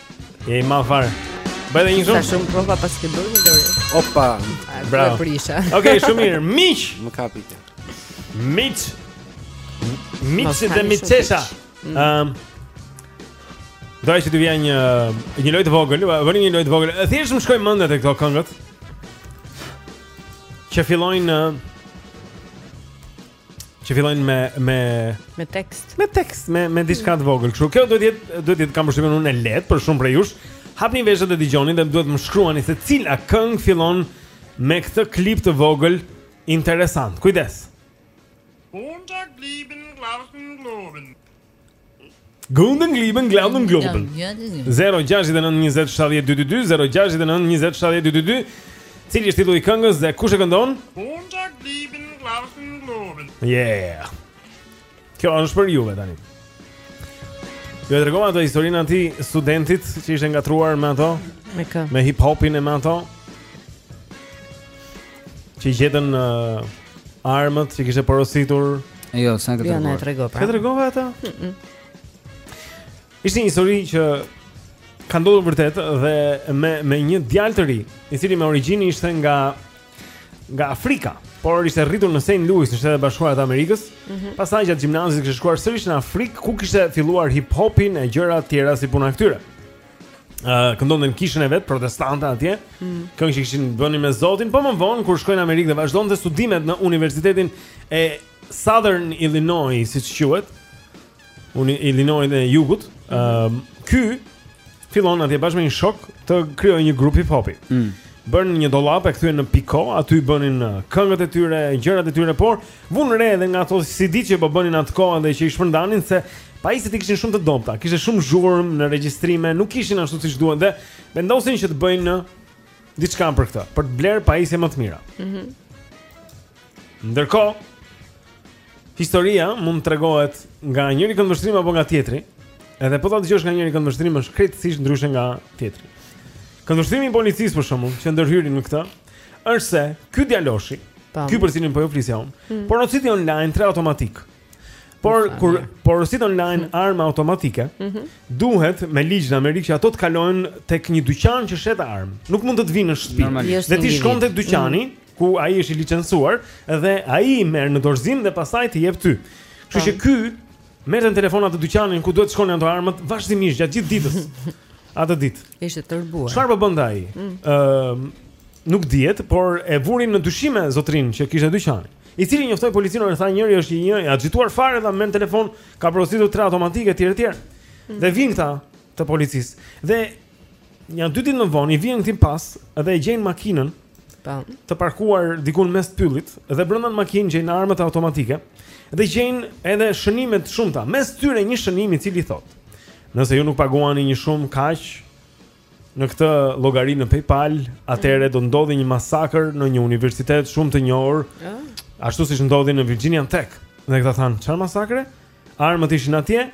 Je i madh fare. Bëj edhe një zonë. Sa shumë prova paske bërë një dorë. Opa. Bravo. Prisha. Okej, okay, shumë mirë. Miq. Më kapi ti. Miq. Miq si dhe miqesha. Mm. Ehm. Doja që të bëjmë një një lojë të vogël, bëjmë një lojë të vogël. Thjesht më shkoi mendja te këto këngët. Që fillojnë që fillojnë me me me tekst. Me tekst, me me diçka të vogël. Kështu kjo duhet të jetë duhet të jetë kam përshtypjen unë e lehtë për shumë prej jush. Hapni veshët e dëgjoni dhe duhet të më shkruani se cila këngë fillon me këtë klip të vogël interesant. Kujdes. Gunden gliben glauden globen. Gunden gliben glauden globen 0-6-9-27-12-2 0-6-9-27-12-2 Cili është titulli i këngës dhe kush e këndon? Gunden gliben glauden globen Yeah Kjo është për juve tani Jo e tregova ato historinë e atij studentit që ishte ngatërruar me ato Me kë? Me hip-hopin e me ato që gjetën uh, armët që kishte porositur. Jo, s'e tregova. Ja, tregova. Pra. Ta tregova atë? Mm -mm. Ishte një histori që ka ndodhur vërtet dhe me me një djalë të ri, i cili me origjinë ishte nga nga Afrika, por ishte rritur në St. Louis, në Shtetet e Bashkuara të Amerikës. Mm -hmm. Pastaj gjatë gjimnazit kishte shkuar sërish në Afrikë, ku kishte filluar hip-hopin e gjëra të tjera si puna e këtyre. Uh, këndonte në kishën e vet protestante atje. Mm. Këngë që kishin të bënin me Zotin, po më vonë kur shkoi në Amerikë dhe vazhdonte studimet në Universitetin e Southern Illinois, siç quhet. Illinoin e jugut. Ëm mm. uh, ky fillon atje bashkë me një shok të krijojë një grup hip hopi. Mm. Bën një dollap e kthyen në piko, aty bënin këngët e tyre, gjërat e tyre, por vunë re edhe nga ato CD që po bënin atë kohë dhe që i shpërndanin se pajisjet i kishin shumë të dobëta, kishte shumë zhurmë në regjistrime, nuk kishin ashtu siç duhen dhe vendosin që të bëjnë diçka për këtë, për të blerë pajisje më të mira. Mhm. Mm Ndërkohë, Historia mund të tregohet nga njëri këndvështrim apo nga tjetri. Edhe po ta dëgjosh nga njëri këndvështrim është krejtësisht ndryshe nga tjetri. Këndvështrimi i policisë për shembull që ndërhyri në këtë është se ky djaloshi, ky për cilin po ju flisja unë, mm. porositi online tre automatik. Por kur porosit online mm. armë automatike, mm -hmm. duhet me ligj në Amerikë që ato të kalojnë tek një dyqan që shet armë. Nuk mund të të vijnë në shtëpi. Dhe ti shkon te dyqani, mm. ku ai është i licencuar dhe ai i merr në dorëzim dhe pastaj t'i jep ty. Kështu që ky merrte në telefon atë dyqanin ku duhet të shkonin ato armët vazhdimisht gjatë gjithë ditës. Atë ditë. Ishte tërbuar. Çfarë po bënte ai? Ëm mm. uh, nuk dihet, por e vuri në dyshime zotërinë që kishte dyqanin. I cili njoftoi policinë dhe tha njëri është i një, i agjituar fare tha merr telefon, ka porositur tre automatike etj etj. Mm. Dhe vijnë këta të policisë. Dhe një dy ditë më vonë i vijnë këtij pas dhe e gjejnë makinën Po. Të parkuar diku në mes të pyllit dhe brenda në makinë gjejnë armët automatike dhe gjejnë edhe shënime të shumta. Mes tyre një shënim i cili thotë: Nëse ju nuk paguani një shumë kaq në këtë llogari në PayPal, atëherë do ndodhi një masakër në një universitet shumë të njohur, Ë? ashtu siç ndodhi në Virginia Tech. Dhe këta thanë, çfarë masakre? Armët ishin atje,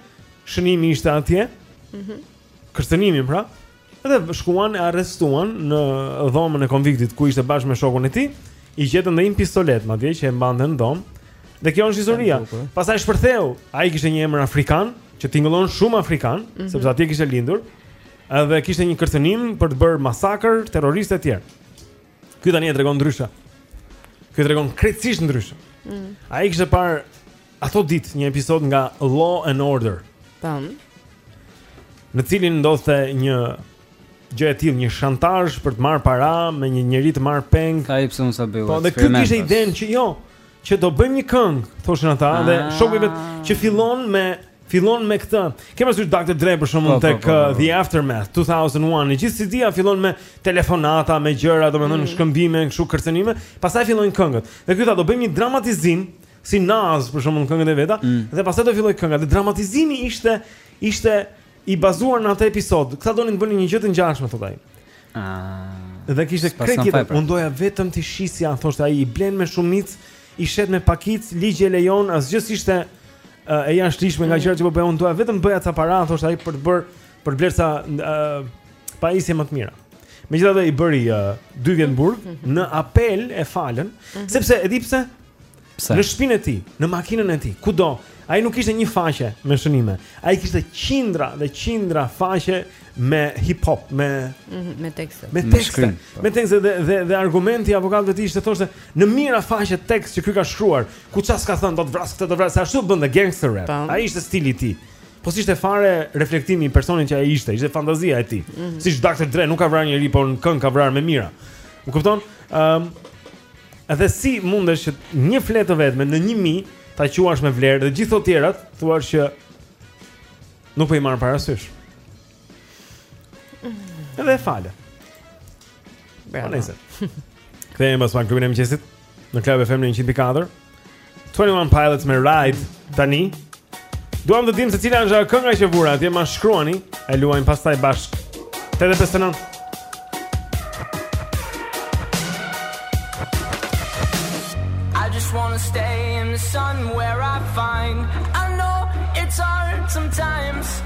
shënimi ishte atje. Mhm. Kërcënimin pra. Dhe shkuan e arrestuan në dhomën e konviktit ku ishte bashkë me shokun e tij. I gjetën dhe një pistolet madje që e mbante në dhomë. Dhe kjo është historia. Pastaj shpërtheu. Ai kishte një emër afrikan që tingëllon shumë afrikan, mm -hmm. sepse atje kishte lindur. Edhe kishte një kërcënim për të bërë masakër terroriste etj. Ky tani e tregon ndryshe. Ky tregon krejtësisht ndryshe. Mm. Ai kishte parë ato ditë një episod nga Law and Order. Tam. Në cilin ndodhte një gjë e tillë, një shantazh për të marrë para me një njeri të marrë peng. Ai pse unë sa bëj. Po, dhe ky kishte idenë që jo, që do bëjmë një këngë, thoshin ata ah. dhe shoku i vet që fillon me fillon me këtë. Kemë siç Dr. Dre për shembull po, po, tek po, uh, The Aftermath 2001. E gjithë CD-ja fillon me telefonata, me gjëra, domethënë mm. shkëmbime, kështu kërcënime, pastaj fillojnë këngët. Dhe këta do bëjmë një dramatizim si Nas për shembull këngët e veta mm. dhe pastaj do fillojë kënga. Dhe dramatizimi ishte ishte I bazuar në atë episod, këta donin të bënin një gjë të ngjashme thotë ai. Ah. Dhe kishte krejt tjetër. Pra. Unë doja vetëm të shisja, thoshte ai, i blen me shumicë, i shet me pakicë, ligji e lejon, asgjë s'ishte e jashtëligjshme nga mm. gjërat që po bëja. Unë doja vetëm bëja ca para, thoshte ai, për të bërë për të blerë ca pajisje më të mira. Megjithatë i bëri uh, dy vjet burg mhm. në apel e falën, mm -hmm. sepse e di pse Pse? Në shtëpinë e tij, në makinën e tij, kudo. Ai nuk kishte një faqe me shënime. Ai kishte qindra dhe qindra faqe me hip hop, me mm -hmm, me tekste. Me tekste. Me, po. me tekste dhe, dhe dhe argumenti i avokatëve të tij ishte thoshte në mijëra faqe tekst që ky ka shkruar, ku ça s'ka thënë do të vras këtë, do të vras, ashtu bën dhe gangster rap. Po. Ai ishte stili i tij. Po s'ishte fare reflektimi i personit që ai ishte, ishte fantazia e tij. Mm -hmm. Siç Dr. Dre nuk ka vrarë njeri, por në këngë ka vrarë me mijëra. Më kupton? Ëm um, Edhe si mundesh që një fletë të vetme në 1000 ta quash me vlerë dhe gjithë të tjerat të thuash që nuk po i marr parasysh. Edhe e falën. Bravo. Kthehemi pas pak në klubin e mëngjesit në Club FM 104. 21 Pilots me Ride tani. Duam të dimë se cila është kënga që vura atje, ma shkruani, e luajmë pastaj bashkë. 8:59 Stay in the sun where I find I know it's hard sometimes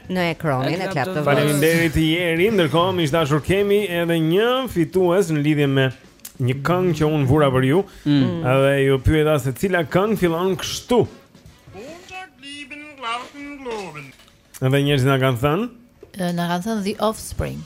në ekranin e Club TV. Faleminderit Jeri, ndërkohë miq të dashur kemi edhe një fitues në lidhje me një këngë që unë vura për ju. Mm. Dhe ju pyeta se cila këngë fillon kështu. Edhe njerëzit na kanë thënë? Na kanë thënë The Offspring.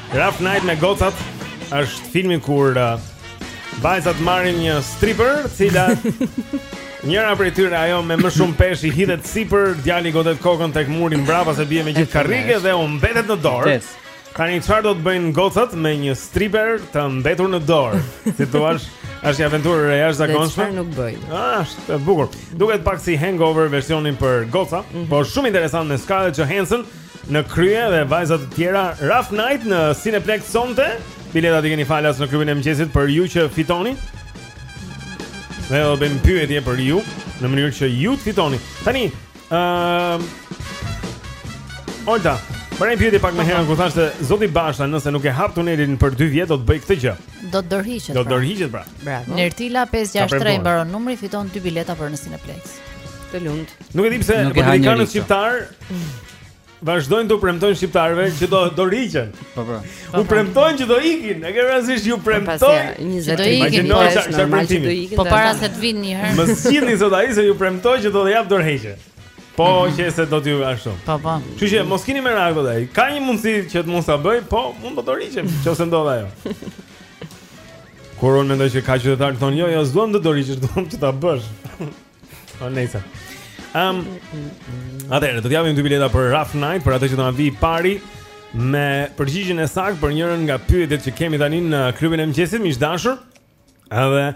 Rough Night me gocat është filmi kur uh, vajzat marrin një stripper, cila njëra prej tyre ajo me më shumë peshë i hidhet sipër, djali godet kokën tek muri mbrapa se bie me gjithë karrige dhe u mbetet në dorë. Yes. Tani çfarë do të bëjnë gocat me një stripper të mbetur në dorë? Si thua, është një aventurë e jashtëzakonshme. Çfarë nuk bëjnë. Është e bukur. Duket pak si Hangover versionin për goca, mm -hmm. por shumë interesant me Scarlett Johansson. në krye dhe vajza të tjera Rough Night në Cineplex sonte. Biletat i keni falas në klubin e mëngjesit për ju që fitoni. Ne do të bëjmë pyetje për ju në mënyrë që ju të fitoni. Tani, ëm ehm, uh, Olta, bëra një pyetje pak më herët ku thashë zoti Basha, nëse nuk e hap tunelin për 2 vjet do të bëj këtë gjë. Do të dorëhiqet. Do të pra. dorëhiqet pra. Bravo. Nertila 563 mbaron numri, fiton dy bileta për në Cineplex. Të lumtë. Nuk e di pse po ikin shqiptarët. Vazhdojnë t'u premtojnë shqiptarëve që do dorëhiqen. Po po. U premtojnë që do ikin, e ke rëndësisht ju po, premtojnë. Që do ikin, po është normal që do ikin. Po para se të vinë një herë. Më sillni sot aty se ju premtoj që do të jap dorëheqje. Po, mhm. që se do t'ju ashtu. Po, po. Kështu që mos keni merak do ai. Ka një mundësi që të mos ta bëj, po mund të dorëhiqem, nëse ndodh ajo. Kur unë mendoj që ka qytetarë që thonë, "Jo, jo, s'duam të dorëhiqesh, duam që ta bësh." Po nejse. Ehm, atëherë do të japim dy bileta për Rough Night për atë që do na vijë i pari me përgjigjen e saktë për njërën nga pyetjet që kemi tani në klubin e mëngjesit, miq të dashur. Edhe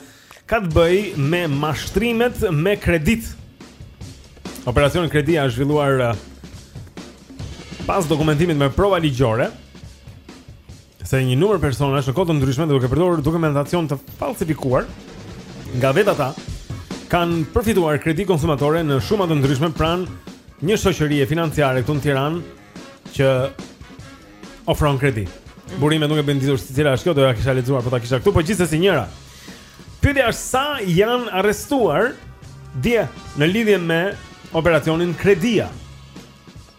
ka të bëjë me mashtrimet me kreditë. Operacioni Kredia është zhvilluar eh, pas dokumentimit me prova ligjore. se një numër personash në kohë të ndryshme dhe duke përdorur dokumentacion të falsifikuar nga vetë ata kanë përfituar kredi konsumatore në shuma të ndryshme pranë një shoqërie financiare këtu në Tiranë që ofron kredi. Mhm. Burimi nuk e bën ditur se cila është kjo, do ta kisha lexuar, po ta kisha këtu, po gjithsesi njëra. Pyetja është sa janë arrestuar dje në lidhje me operacionin Kredia.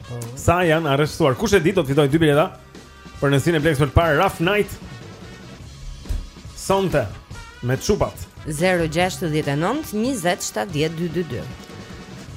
Po. Sa janë arrestuar? Kush e di do të fitojë dy bileta? Për në Cineplex për të parë Rough Night sonte me çupat 0-6-19-27-12-2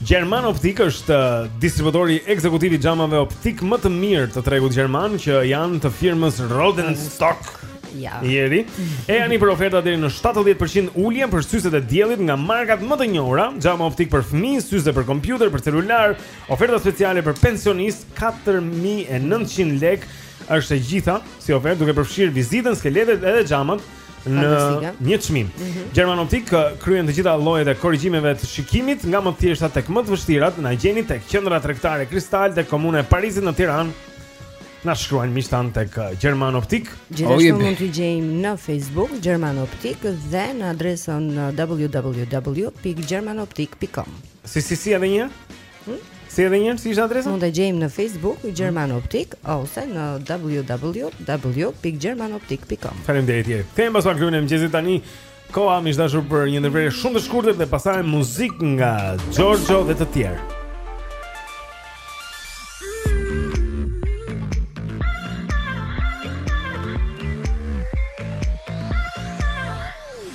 Gjerman Optik është uh, distributori ekzekutiv i xhamave optikë më të mirë të tregut gjerman që janë të firmës Rodenstock Ja. Jeri. E Jani për oferta deri në 70% ulje për syzet e diellit nga markat më të njohura, xhama optikë për fëmijë, syze për kompjuter, për celular, Oferta speciale për pensionistë 4900 lek është e gjitha si ofertë duke përfshirë vizitën, skeletet edhe xhamat në një çmim. Mm -hmm. German Optik uh, kryen të gjitha llojet e korrigjimeve të shikimit, nga më të thjeshta tek më të vështirat, na gjeni tek Qendra Tregtare Kristal tek Komuna e Parisit në Tiranë. Na shkruajnë miqtë tanë tek uh, German Optik. Gjithashtu oh, mund t'i gjejmë në Facebook German Optik dhe në adresën uh, www.germanoptik.com. Si si si edhe një herë? Hmm? Si edhe një herë si ishte adresa? Mund ta gjejmë në Facebook hmm. German Optik ose në www.germanoptik.com. Faleminderit Jeri. Kthehemi pas pak te Klubi i Mëngjesit tani. Koha më është dashur për një ndërprerje shumë të shkurtër dhe pastaj muzikë nga Giorgio dhe të tjerë.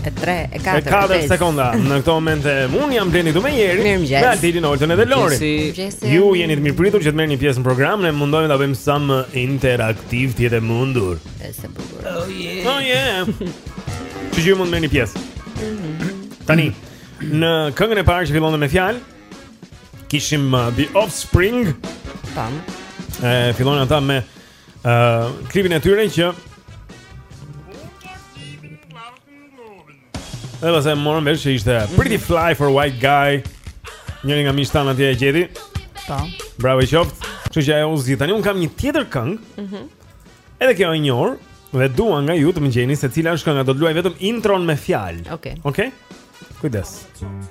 E 3, e 4, e 4 sekonda Në këto momente Unë jam Blendi këtu me Jerin Mirëmëngjes Me Altinin Oltën edhe Lorin Mirëmëngjes Ju jeni të mirëpritur që të merrni pjesë në program Ne mundohemi ta bëjmë sa më interaktiv të jetë e mundur E se bukur Oh yeah Oh yeah Që që ju mund të merrni pjesë mhm. Tani Në këngën e parë që fillonte me fjalë Kishim uh, The Offspring Tam e, Fillojnë ata me Ë, uh, klipin e tyre që Dhe pastaj e morëm vesh që ishte Pretty mhm. Fly for a White Guy Njëri nga miqtë tanë atje e gjeti Ta po. Bravo i qoftë Që që ajo u zi Tani unë kam një tjetër këngë mm -hmm. Edhe kjo e njohur Dhe dua nga ju të më gjeni se cila është kënga Do të luaj vetëm intron me fjalë Oke okay. Oke okay? Kujdes Kujdes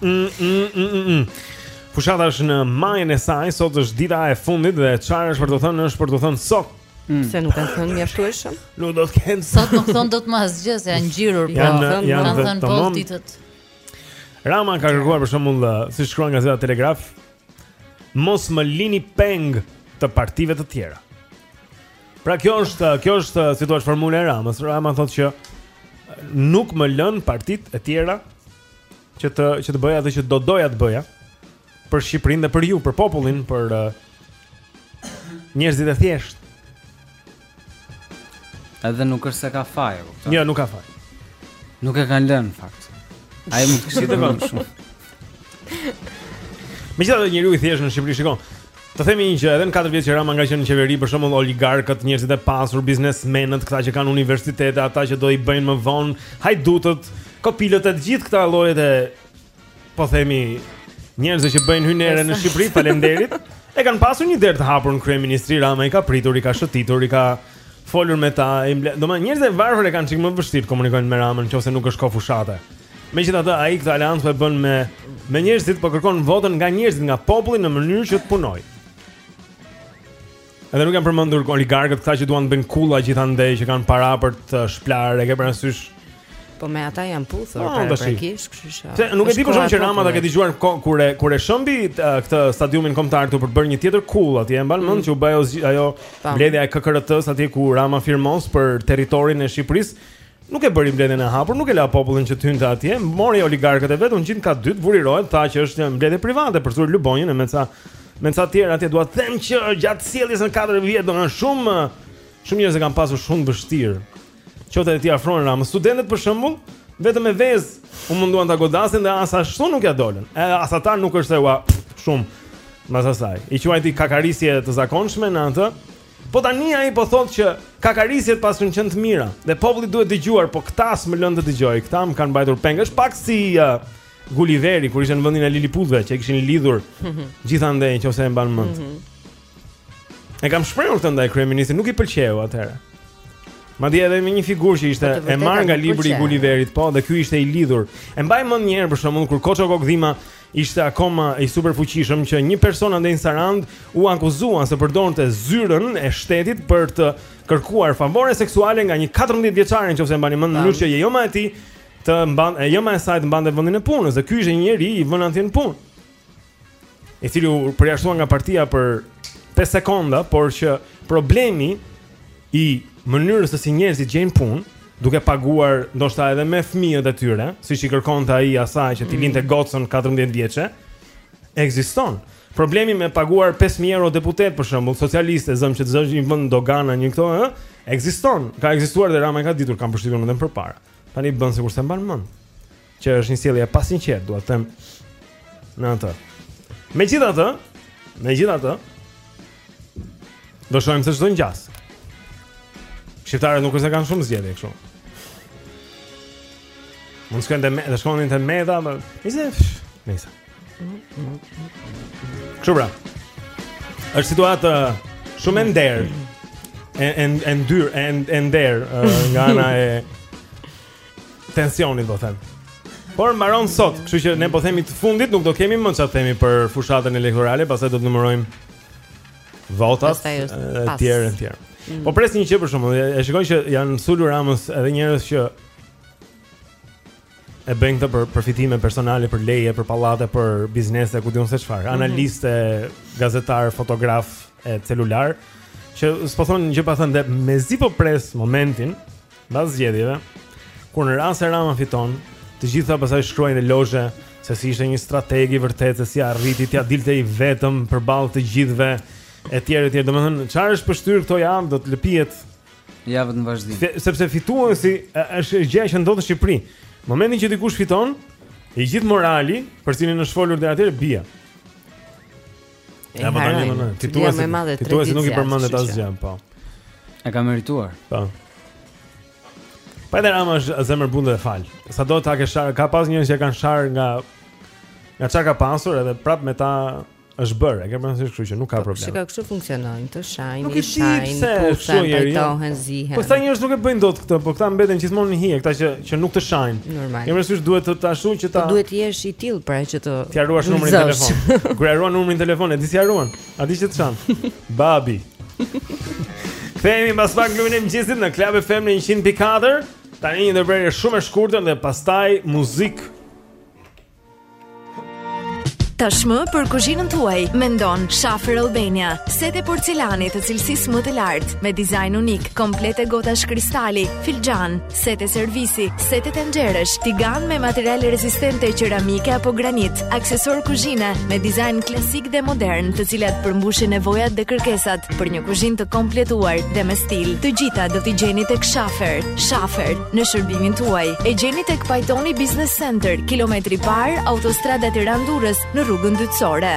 Mm, mm, mm, mm, mm. Fushata është në majën e saj, sot është dita e fundit dhe çfarë është për t'u thënë, është për t'u thënë sot. Mm. Se nuk kanë thënë mjaftueshëm. Nuk do të kenë. Sot nuk thonë dot më asgjë se janë ngjirur po. Janë thënë, janë thënë po ditët. Rama ka kërkuar për shembull, si shkruan gazeta Telegraf, mos më lini peng të partive të tjera. Pra kjo është, kjo është si thua formula e Ramës. Rama thotë që nuk më lanë partitë e tjera që të që të bëja atë që do doja të bëja për Shqipërinë dhe për ju, për popullin, për uh, njerëzit e thjeshtë. Edhe nuk është se ka faj, kupton? Jo, nuk ka faj. Nuk e kanë lënë në fakt. Ai mund të kishte bërë më shumë. Megjithatë njeriu i thjeshtë në Shqipëri shikon. Të themi një gjë, edhe në 4 vjet që Rama ka qenë në qeveri, për shembull oligarkët, njerëzit e pasur, biznesmenët, këta që kanë universitete, ata që do i bëjnë më vonë, hajdutët, kopilët e të gjithë këta llojet e po themi njerëzve që bëjnë hynerë në Shqipëri, faleminderit. E kanë pasur një derë të hapur në kryeministri Rama i ka pritur, i ka shëtitur, i ka folur me ta, i mbledh. Domethënë njerëzit e varfër e kanë çik më vështirë të komunikojnë me Ramën nëse nuk është kohë fushate. Megjithatë ai këtë aleancë po e bën me me njerëzit, po kërkon votën nga njerëzit, nga populli në mënyrë që të punojë. Edhe nuk janë përmendur oligarkët, këta që duan të bëjnë kulla gjithandej që kanë para për të shpëlarë, e ke parasysh? Po me ata janë puthur parapraprakisht, kështu që. Se nuk e di për shembull që Rama ta ke dëgjuar kur e kur e shembi këtë stadiumin kombëtar këtu për të bërë një tjetër kullë atje. E mban mend mm. që u bë ajo ajo mbledhja e KKRT-së atje ku Rama firmos për territorin e Shqipërisë. Nuk e bëri mbledhjen e hapur, nuk e la popullin që të hynte atje. Mori oligarkët e vet, u ngjit kat dytë vuri rojet, tha që është një mbledhje private përzuri Lubonjën e me ca me ca të tjerë atje dua të them që gjatë sjelljes në 4 vjet do ketë shumë shumë njerëz që kanë pasur shumë vështirë Qoftë edhe t'i afrohen Ramës, studentët për shembull, vetëm me vezë u munduan ta godasin dhe as ashtu nuk ia dolën. Edhe as ata nuk është se ua shumë mbas asaj. I quajti kakarisje të zakonshme në atë. Po tani ai po thotë që kakarisjet paskan qenë të mira dhe populli duhet dëgjuar, po këta s'më lënë të dëgjoj, këta më kanë mbajtur peng. Është pak si uh, Gulliveri kur ishte në vendin e Liliputëve që e kishin lidhur gjithandej nëse e mban mend. Mm -hmm. E kam shprehur këtë ndaj kryeministrit, nuk i pëlqeu atëherë. Madje edhe me një figurë që ishte po e marr nga libri i Gulliverit, po, dhe ky ishte i lidhur. E mbaj mend një herë për shembull kur Koço Kokëdhima ishte akoma i superfuqishëm që një person andej në Sarandë u akuzua se përdorte zyrën e shtetit për të kërkuar favore seksuale nga një 14 vjeçare nëse e mbani mend në mënyrë që e ëma e tij të mban e ëma e saj të mbante vendin e punës dhe ky ishte një njeri i vënë atje në punë. i cili u përjashtua nga partia për 5 sekonda, por që problemi i mënyrës se si njerëzit gjejnë punë, duke paguar ndoshta edhe me fëmijët e tyre, siç i kërkonte ai asaj që t'i mm. linte gocën 14 vjeçe, ekziston. Problemi me paguar 5000 euro deputet për shembull, socialistë zëmë që të zësh një vend dogana gjëra këto, ë, ekziston. Ka ekzistuar dhe Rama e ka ditur, kam përshtypjen edhe përpara. Tani bën sikur s'e mban mend. Që është një sjellje e pasinqertë, dua të them. Në atë. Megjithatë, megjithatë, do shohim se ç'do ngjasë. Shqiptarët nuk është se kanë shumë zgjedhje kështu. Mund shkojnë te Me, dhe shkonin te Meta, më... Nise, nise. Kështu pra, është situatë uh, shumë e nderë, e, e, e ndyrë, e, e nderë uh, nga ana e tensionin po them. Por mbaron sot, kështu që ne po themi të fundit, nuk do kemi më çfarë themi për fushatën elektorale, pastaj do të numërojmë votat e tjerë e tjerë. Mm. Po pres një gjë për shkak se, e shikoj që i janë sulur Ramës edhe njerëz që e bëjnë këtë për përfitime personale, për leje, për pallate, për biznese, ku di unë se çfarë. Mhm. Analistë, mm -hmm. gazetarë, fotografë e celularë që s'po lënë gjë pa thënë dhe mezi po pres momentin Mbas zgjedhjeve, kur në rast se Rama fiton, të gjithë pastaj shkruajnë elozhe se si ishte një strateg i vërtetë, se si arriti t'ia dilte i vetëm përballë të gjithëve etj etj. Domethënë, çfarë është pështyrë këto javë do të lëpihet javët në vazhdim. Se, sepse fituesi, është gjëja që ndodh në Shqipëri. Momentin që dikush fiton, i gjithë morali, për cilin është folur deri atëherë bie. Ja po tani më fituar, me radhë 3 ditë. Fituesit nuk i përmendet asgjë, po. E ka merituar. Po. Pa dhe Rama është zemërbutë dhe fal Sado ta kesh sharë Ka pas njerëz që e kanë sharë nga Nga çka ka pasur edhe prap me ta është bërë E ke përmendur kështu që nuk ka po, problem Shiko kështu funksionojnë të Shajni, nuk e di pse ashtu jeri. Po sa njerëz nuk e bëjnë dot këtë, po këta mbeten gjithmonë në hije, këta që që nuk të shajnë. Normal. Kryesisht duhet të ashtu që ta. Po duhet të jesh i tillë pra që të. Të harrosh numrin e telefonit. Kur harruan numrin e telefonit, di si harruan? A di që të shajnë? Babi. Kthehemi pas pak në mëngjesin në Club FM në 104. Tani një ndërprerje shumë e shkurtër dhe pastaj muzikë. Tashmë për kuzhinën tuaj mendon Shafer Albania. Sete porcelani të cilësisë më të lartë, me dizajn unik, komplete gotash kristali, filxhanë, sete servisi, sete tenxheresh, tiganë me materiale rezistente qeramike apo granit, aksesorë kuzhine me dizajn klasik dhe modern, të cilat përmbushin nevojat dhe kërkesat për një kuzhinë të kompletuar dhe me stil. Të gjitha do t'i gjeni tek Shafer. Shafer, Në shërbimin tuaj. E gjeni tek Pajtoni Business Center, kilometri i parë, autostrada Tiranë-Durrës në rrugën dytësore.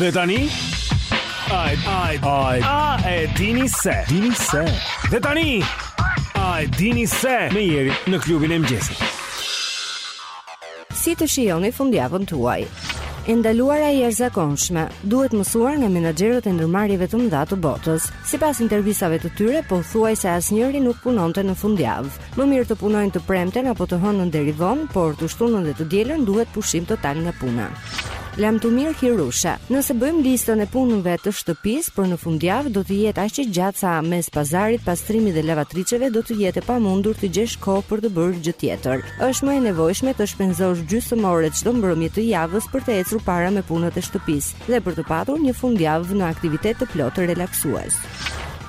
Dhe tani Ai ai ai a e dini se dini se dhe tani a e dini se me Jerin në klubin e mëngjesit Si të shijoni fundjavën tuaj E ndaluara. E jashtëzakonshme duhet mësuar nga menaxherët e ndërmarrjeve të mëdha të botës. Sipas intervistave të tyre, pothuajse asnjëri nuk punonte në fundjavë. Më mirë të punojnë të premten apo të hënën deri vonë, por të shtunën dhe të dielën duhet pushim total nga puna. Lamtumirë Hirushe. Nëse bëjmë listën e punëve të shtëpisë për në fundjavë do të jetë aq e gjatë sa mes pazarit, pastrimit dhe lavatriçeve do të jetë e pamundur të gjesh kohë për të bërë gjë tjetër. Është më e nevojshme të shpenzosh gjysmë ore çdo mbrëmje të javës për të ecur para me punët e shtëpisë dhe për të patur një fundjavë në aktivitet të plotë relaksues.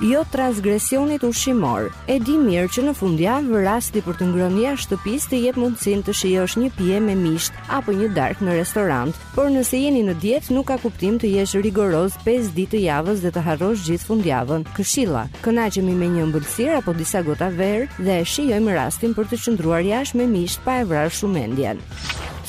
jo transgresionit ushqimor. E di mirë që në fundjavë rasti për të ngrënë jashtë shtëpisë të jep mundësinë të shijosh një pije me miqtë apo një darkë në restorant, por nëse jeni në dietë nuk ka kuptim të jesh rigoroz 5 ditë të javës dhe të harrosh gjithë fundjavën. Këshilla: Kënaqemi me një ëmbëlsirë apo disa gota verë dhe e shijojmë rastin për të qëndruar jashtë me miqtë pa e vrarë shumë mendjen.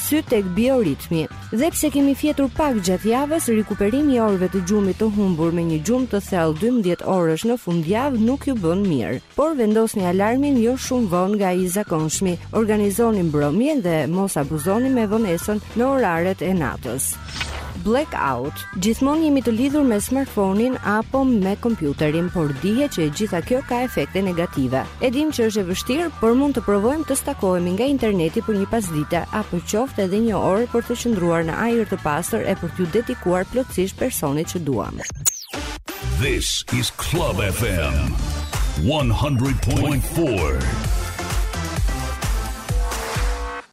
Sytë tek bioritmi. Dhe pse kemi fjetur pak gjatë javës, rikuperimi i orëve të gjumit të humbur me një gjumë të thellë 12 orësh në fundjavë nuk ju bën mirë. Por vendosni alarmin jo shumë vonë nga i zakonshmi. Organizoni mbrëmjen dhe mos abuzoni me vonesën në oraret e natës. Blackout. Gjithmonë jemi të lidhur me smartphone-in apo me kompjuterin, por dihet që e gjitha kjo ka efekte negative. E dimë që është e vështirë, por mund të provojmë të stakohemi nga interneti për një pasdite apo qoftë edhe një orë për të qëndruar në ajër të pastër e për t'iu dedikuar plotësisht personit që duam. This is Club FM 100.4.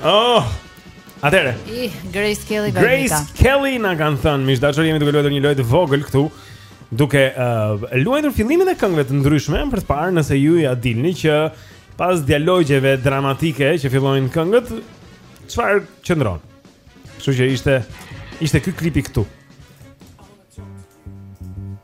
Oh! Atëherë. I Grace Kelly Vanita. Grace Kelly na kanë thënë, miq të dashur jemi duke luajtur një lojë të vogël këtu, duke uh, luajtur fillimin e këngëve të ndryshme për të parë nëse ju ia dilni që pas dialogjeve dramatike që fillojnë këngët, çfarë qëndron. Kështu që ishte ishte ky klipi këtu.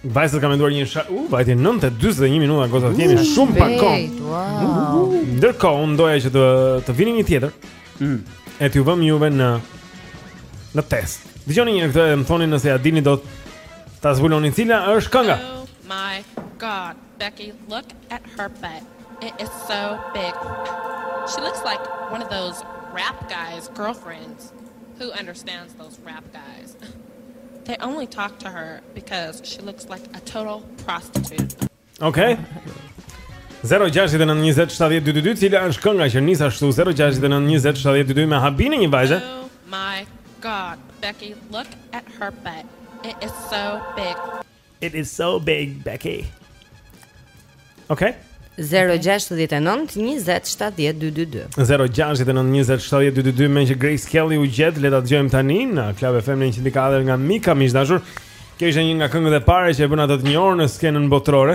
Vajzat kanë menduar një shar... U, uh, vajti 9:41 minuta gota të kemi shumë pak kohë. Wow. Ndërkohë unë doja që të vinim një tjetër. Mm. E t'ju vëmë juve në në test. Dëgjojeni këtë e më thoni nëse ia dilni dot ta zbuloni cila është kënga. Oh my god, Becky, look at her butt. It is so big. She looks like one of those rap guys girlfriends who understands those rap guys. They only talk to her because she looks like a total prostitute. Okay. 0692070222 cila është kënga që nis ashtu 0692070222 me habin e një vajze. Oh my god, Becky, look at her butt. It is so big. It is so big, Becky. Okay. 0-6-19-20-7-12-2 Meqë Grace Kelly u gjet le ta dëgjojmë tani Në Club FM në 104 nga Mika miq të dashur Kjo ishte një nga këngët e para Që e bënë atë të njohur në skenën botërore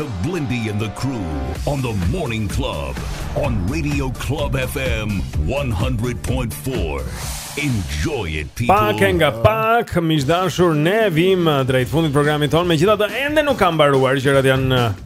to Blindy and the crew on the Morning Club on Radio Club FM 100.4. Enjoy it people. Pak nga pak, miq të dashur, ne vim drejt fundit të programit tonë. Megjithatë, ende nuk ka mbaruar gjërat janë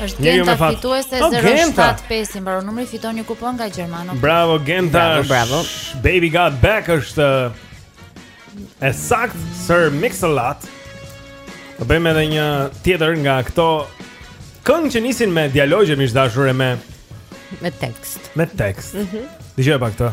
Është Genta fituese 075 i mbaron numri fiton një kupon nga Germano. Bravo Genta. Bravo, bravo. Baby got back është e saktë Sir Mix a lot. Do bëjmë edhe një tjetër nga këto këngë që nisin me dialogje miq të dashur e me me tekst. Me tekst. Mhm. Mm Dëgjo pak këtë.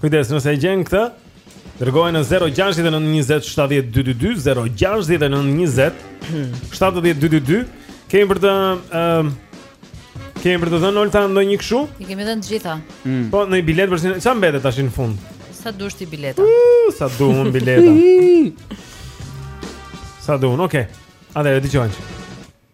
Kujdes, nëse e gjen këtë, dërgojë në 069 20 70 222, 069 20 70 222. Kemi për të ëm Kemi për të dhënë Olta ndonjë kështu? I kemi dhënë të gjitha. Mm. Po një biletë për se ça mbetet tash në fund? Sa dush ty bileta? Uh, sa duam bileta. sa duam, okay. Adele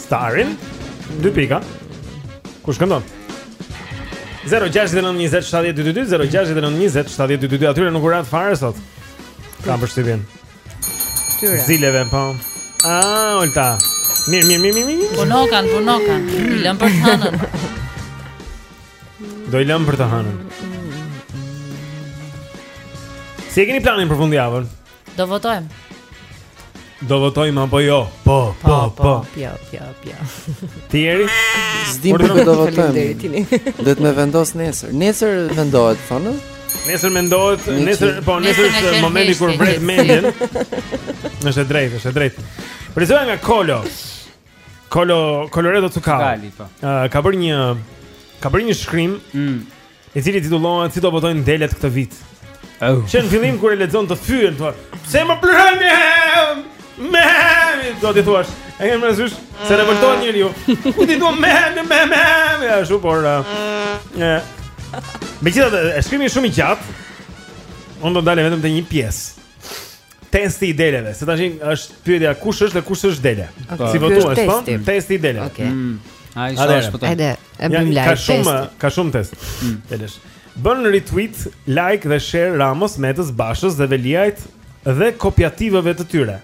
Starring, dy pika. Kush këndon? 0-6-9-20-7-2-2-2 0-6-9-20-7-2-2 Atyre nuk u ra fare sot Ka për shtypjen atyre Zileve, po A, Olta Mirë, mirë, mirë, mirë, mirë Punokan, punokan I lëm për të hënën Do i lëm për të hënën Si e keni planin për fundjavën? Do votojmë. Do votojmë apo jo? Po, po, po. po. Pjo, pjo, pjo. Ti Eri? S'dim për kë do votojmë. Do të me vendos nesër. Nesër vendohet, thonë? Nesër mendohet, nesër, po, nesër është momenti kur vret mendjen. Është e drejtë, është e drejtë. Lexoja nga Kolo. Kolo, Koloreto Cukali. Cukali, po. Ë, ka bërë një ka bërë një shkrim. Mm. I cili titullohet si do votojnë delet këtë vit. Oh. Që në fillim kur e lexon të fyen thua, pse më plëhën me hem? Me hem. Do ti thua, e ke parasysh se revoltohet njeriu. Ku ti thua me hem, me hem, me hem. Ja, shu por. Ëh. Uh, Megjithatë, shkrimi shumë i gjatë. Unë do ndalem vetëm te një pjesë. testi i deleve. Se tash është pyetja kush është dhe kush është dele. Okay. Si votuan po? Testi i deleve. Okej. Okay. Mm. Ai është ashtu po. Edhe e bëm like. Ka shumë, ka shumë teste. Mm. Delesh. Bën retweet, like dhe share Ramës, Metës, Bashës dhe Veliajt dhe kopjacëve të tyre.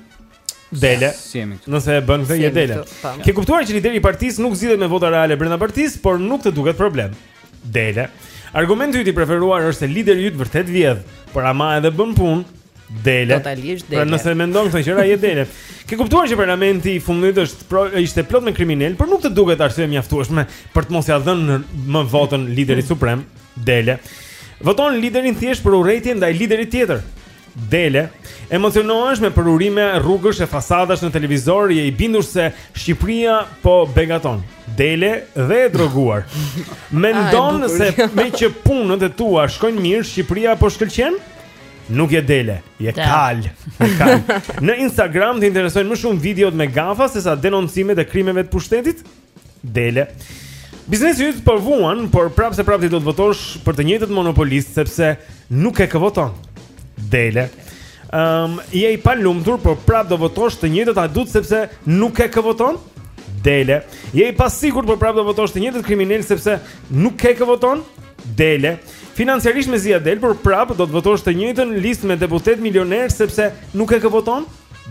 Dele. Si jemi këtu? Nëse e bën këtë je dele. Po. Ke kuptuar që lideri i partisë nuk zgjidhet me vota reale brenda partisë, por nuk të duket problem. Dele. Argumenti yt i preferuar është se lideri yt vërtet vjedh, por ama edhe bën punë Dele. Totalisht pra, dele. Pra nëse mendon këto gjëra je dele. Ke kuptuar që parlamenti i fundit është pro, ishte plot me kriminelë, por nuk të duket arsye mjaftueshme për të mos ia dhënë më votën liderit hmm. suprem, Dele. Voton liderin thjesht për urrejtje ndaj liderit tjetër. Dele, emocionohesh me përurime rrugësh e fasadash në televizor, je i bindur se Shqipëria po begaton. Dele dhe e droguar. Mendon se meqë punët e tua shkojnë mirë, Shqipëria po shkëlqen? Nuk je dele, je kal. Kal. Në Instagram të interesojnë më shumë videot me gafa sesa denoncimet e krimeve të pushtetit? Dele. Biznesi yt po vuan, por prapë se prapë ti do të votosh për të njëjtët monopolistë sepse nuk ke kë voton. Dele. Ehm, um, je i palumtur, por prapë do votosh të njëjtët hajdutë sepse nuk ke kë voton? Dele. Je i pasigurt, por prapë do votosh të njëjtët kriminelë sepse nuk ke kë voton? Dele. Financiarisht me zia del, por prapë do të votosh të njëjtën listë me deputetë milionerë sepse nuk ke kë voton?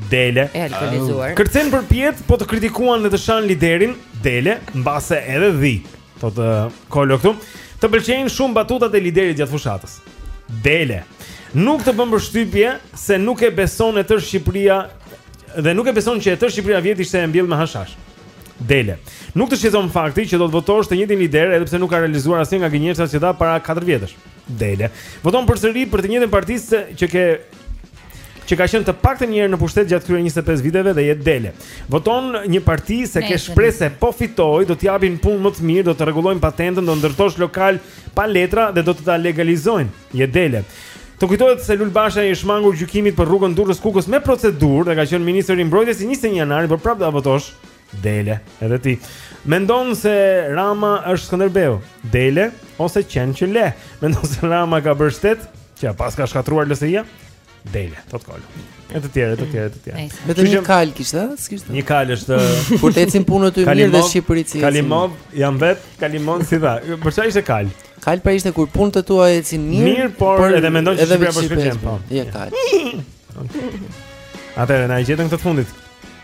Dele. E alkoolizuar. Kërcen përpjetë, po të kritikuan dhe të shanë liderin, dele, mbase edhe dhi. Thotë uh, Kolo këtu. Të pëlqejnë shumë batutat e liderit gjatë fushatës. Dele. Nuk të bën përshtypje se nuk e beson e tërë Shqipëria dhe nuk e beson që e tërë Shqipëria vjet ishte e mbjellë me hashash. Dele. Nuk të shqetëson fakti që do të votosh të njëjtin lider edhe pse nuk ka realizuar asnjë nga gënjeshtrat që dha para 4 vjetësh. Dele. Voton përsëri për të njëjtën parti që ke që ka qenë të paktën një herë në pushtet gjatë këtyre 25 viteve dhe jetë dele. Voton një parti se ke shpresë se po fitoi, do të të japin punë më të mirë, do të të rregullojnë patentën, do ndërtosh lokal pa letra dhe do të ta legalizojnë. Je dele. Të kujtohet se Lul Basha iu shmang gjykimit për rrugën Durrës Kukës me procedurë dhe ka qenë ministër i mbrojtjes i 21 janarit, por prapë do ta votosh. Dele, edhe ti. Mendon se Rama është Skënderbeu? Dele ose qen që leh? Mendon se Rama ka bërë shtet? Që pas e ka shkatërruar LSI-ja? Dele, thotë Kolo. E të tjerë, e të tjerë, e të tjerë. Vetëm një kal kishte, s'kishte. Një kal është kur të ecin punët mirë dhe Shqipëri si. Kalimov janë vet, Kalimon si dha. Për çfarë ishte kal? Kal pra ishte kur punët e tua ecin mirë. Mirë, por, por edhe mendon se Shqipëria po shkëlqen. Po, je kal. Atëherë na i gjetën këtë të fundit.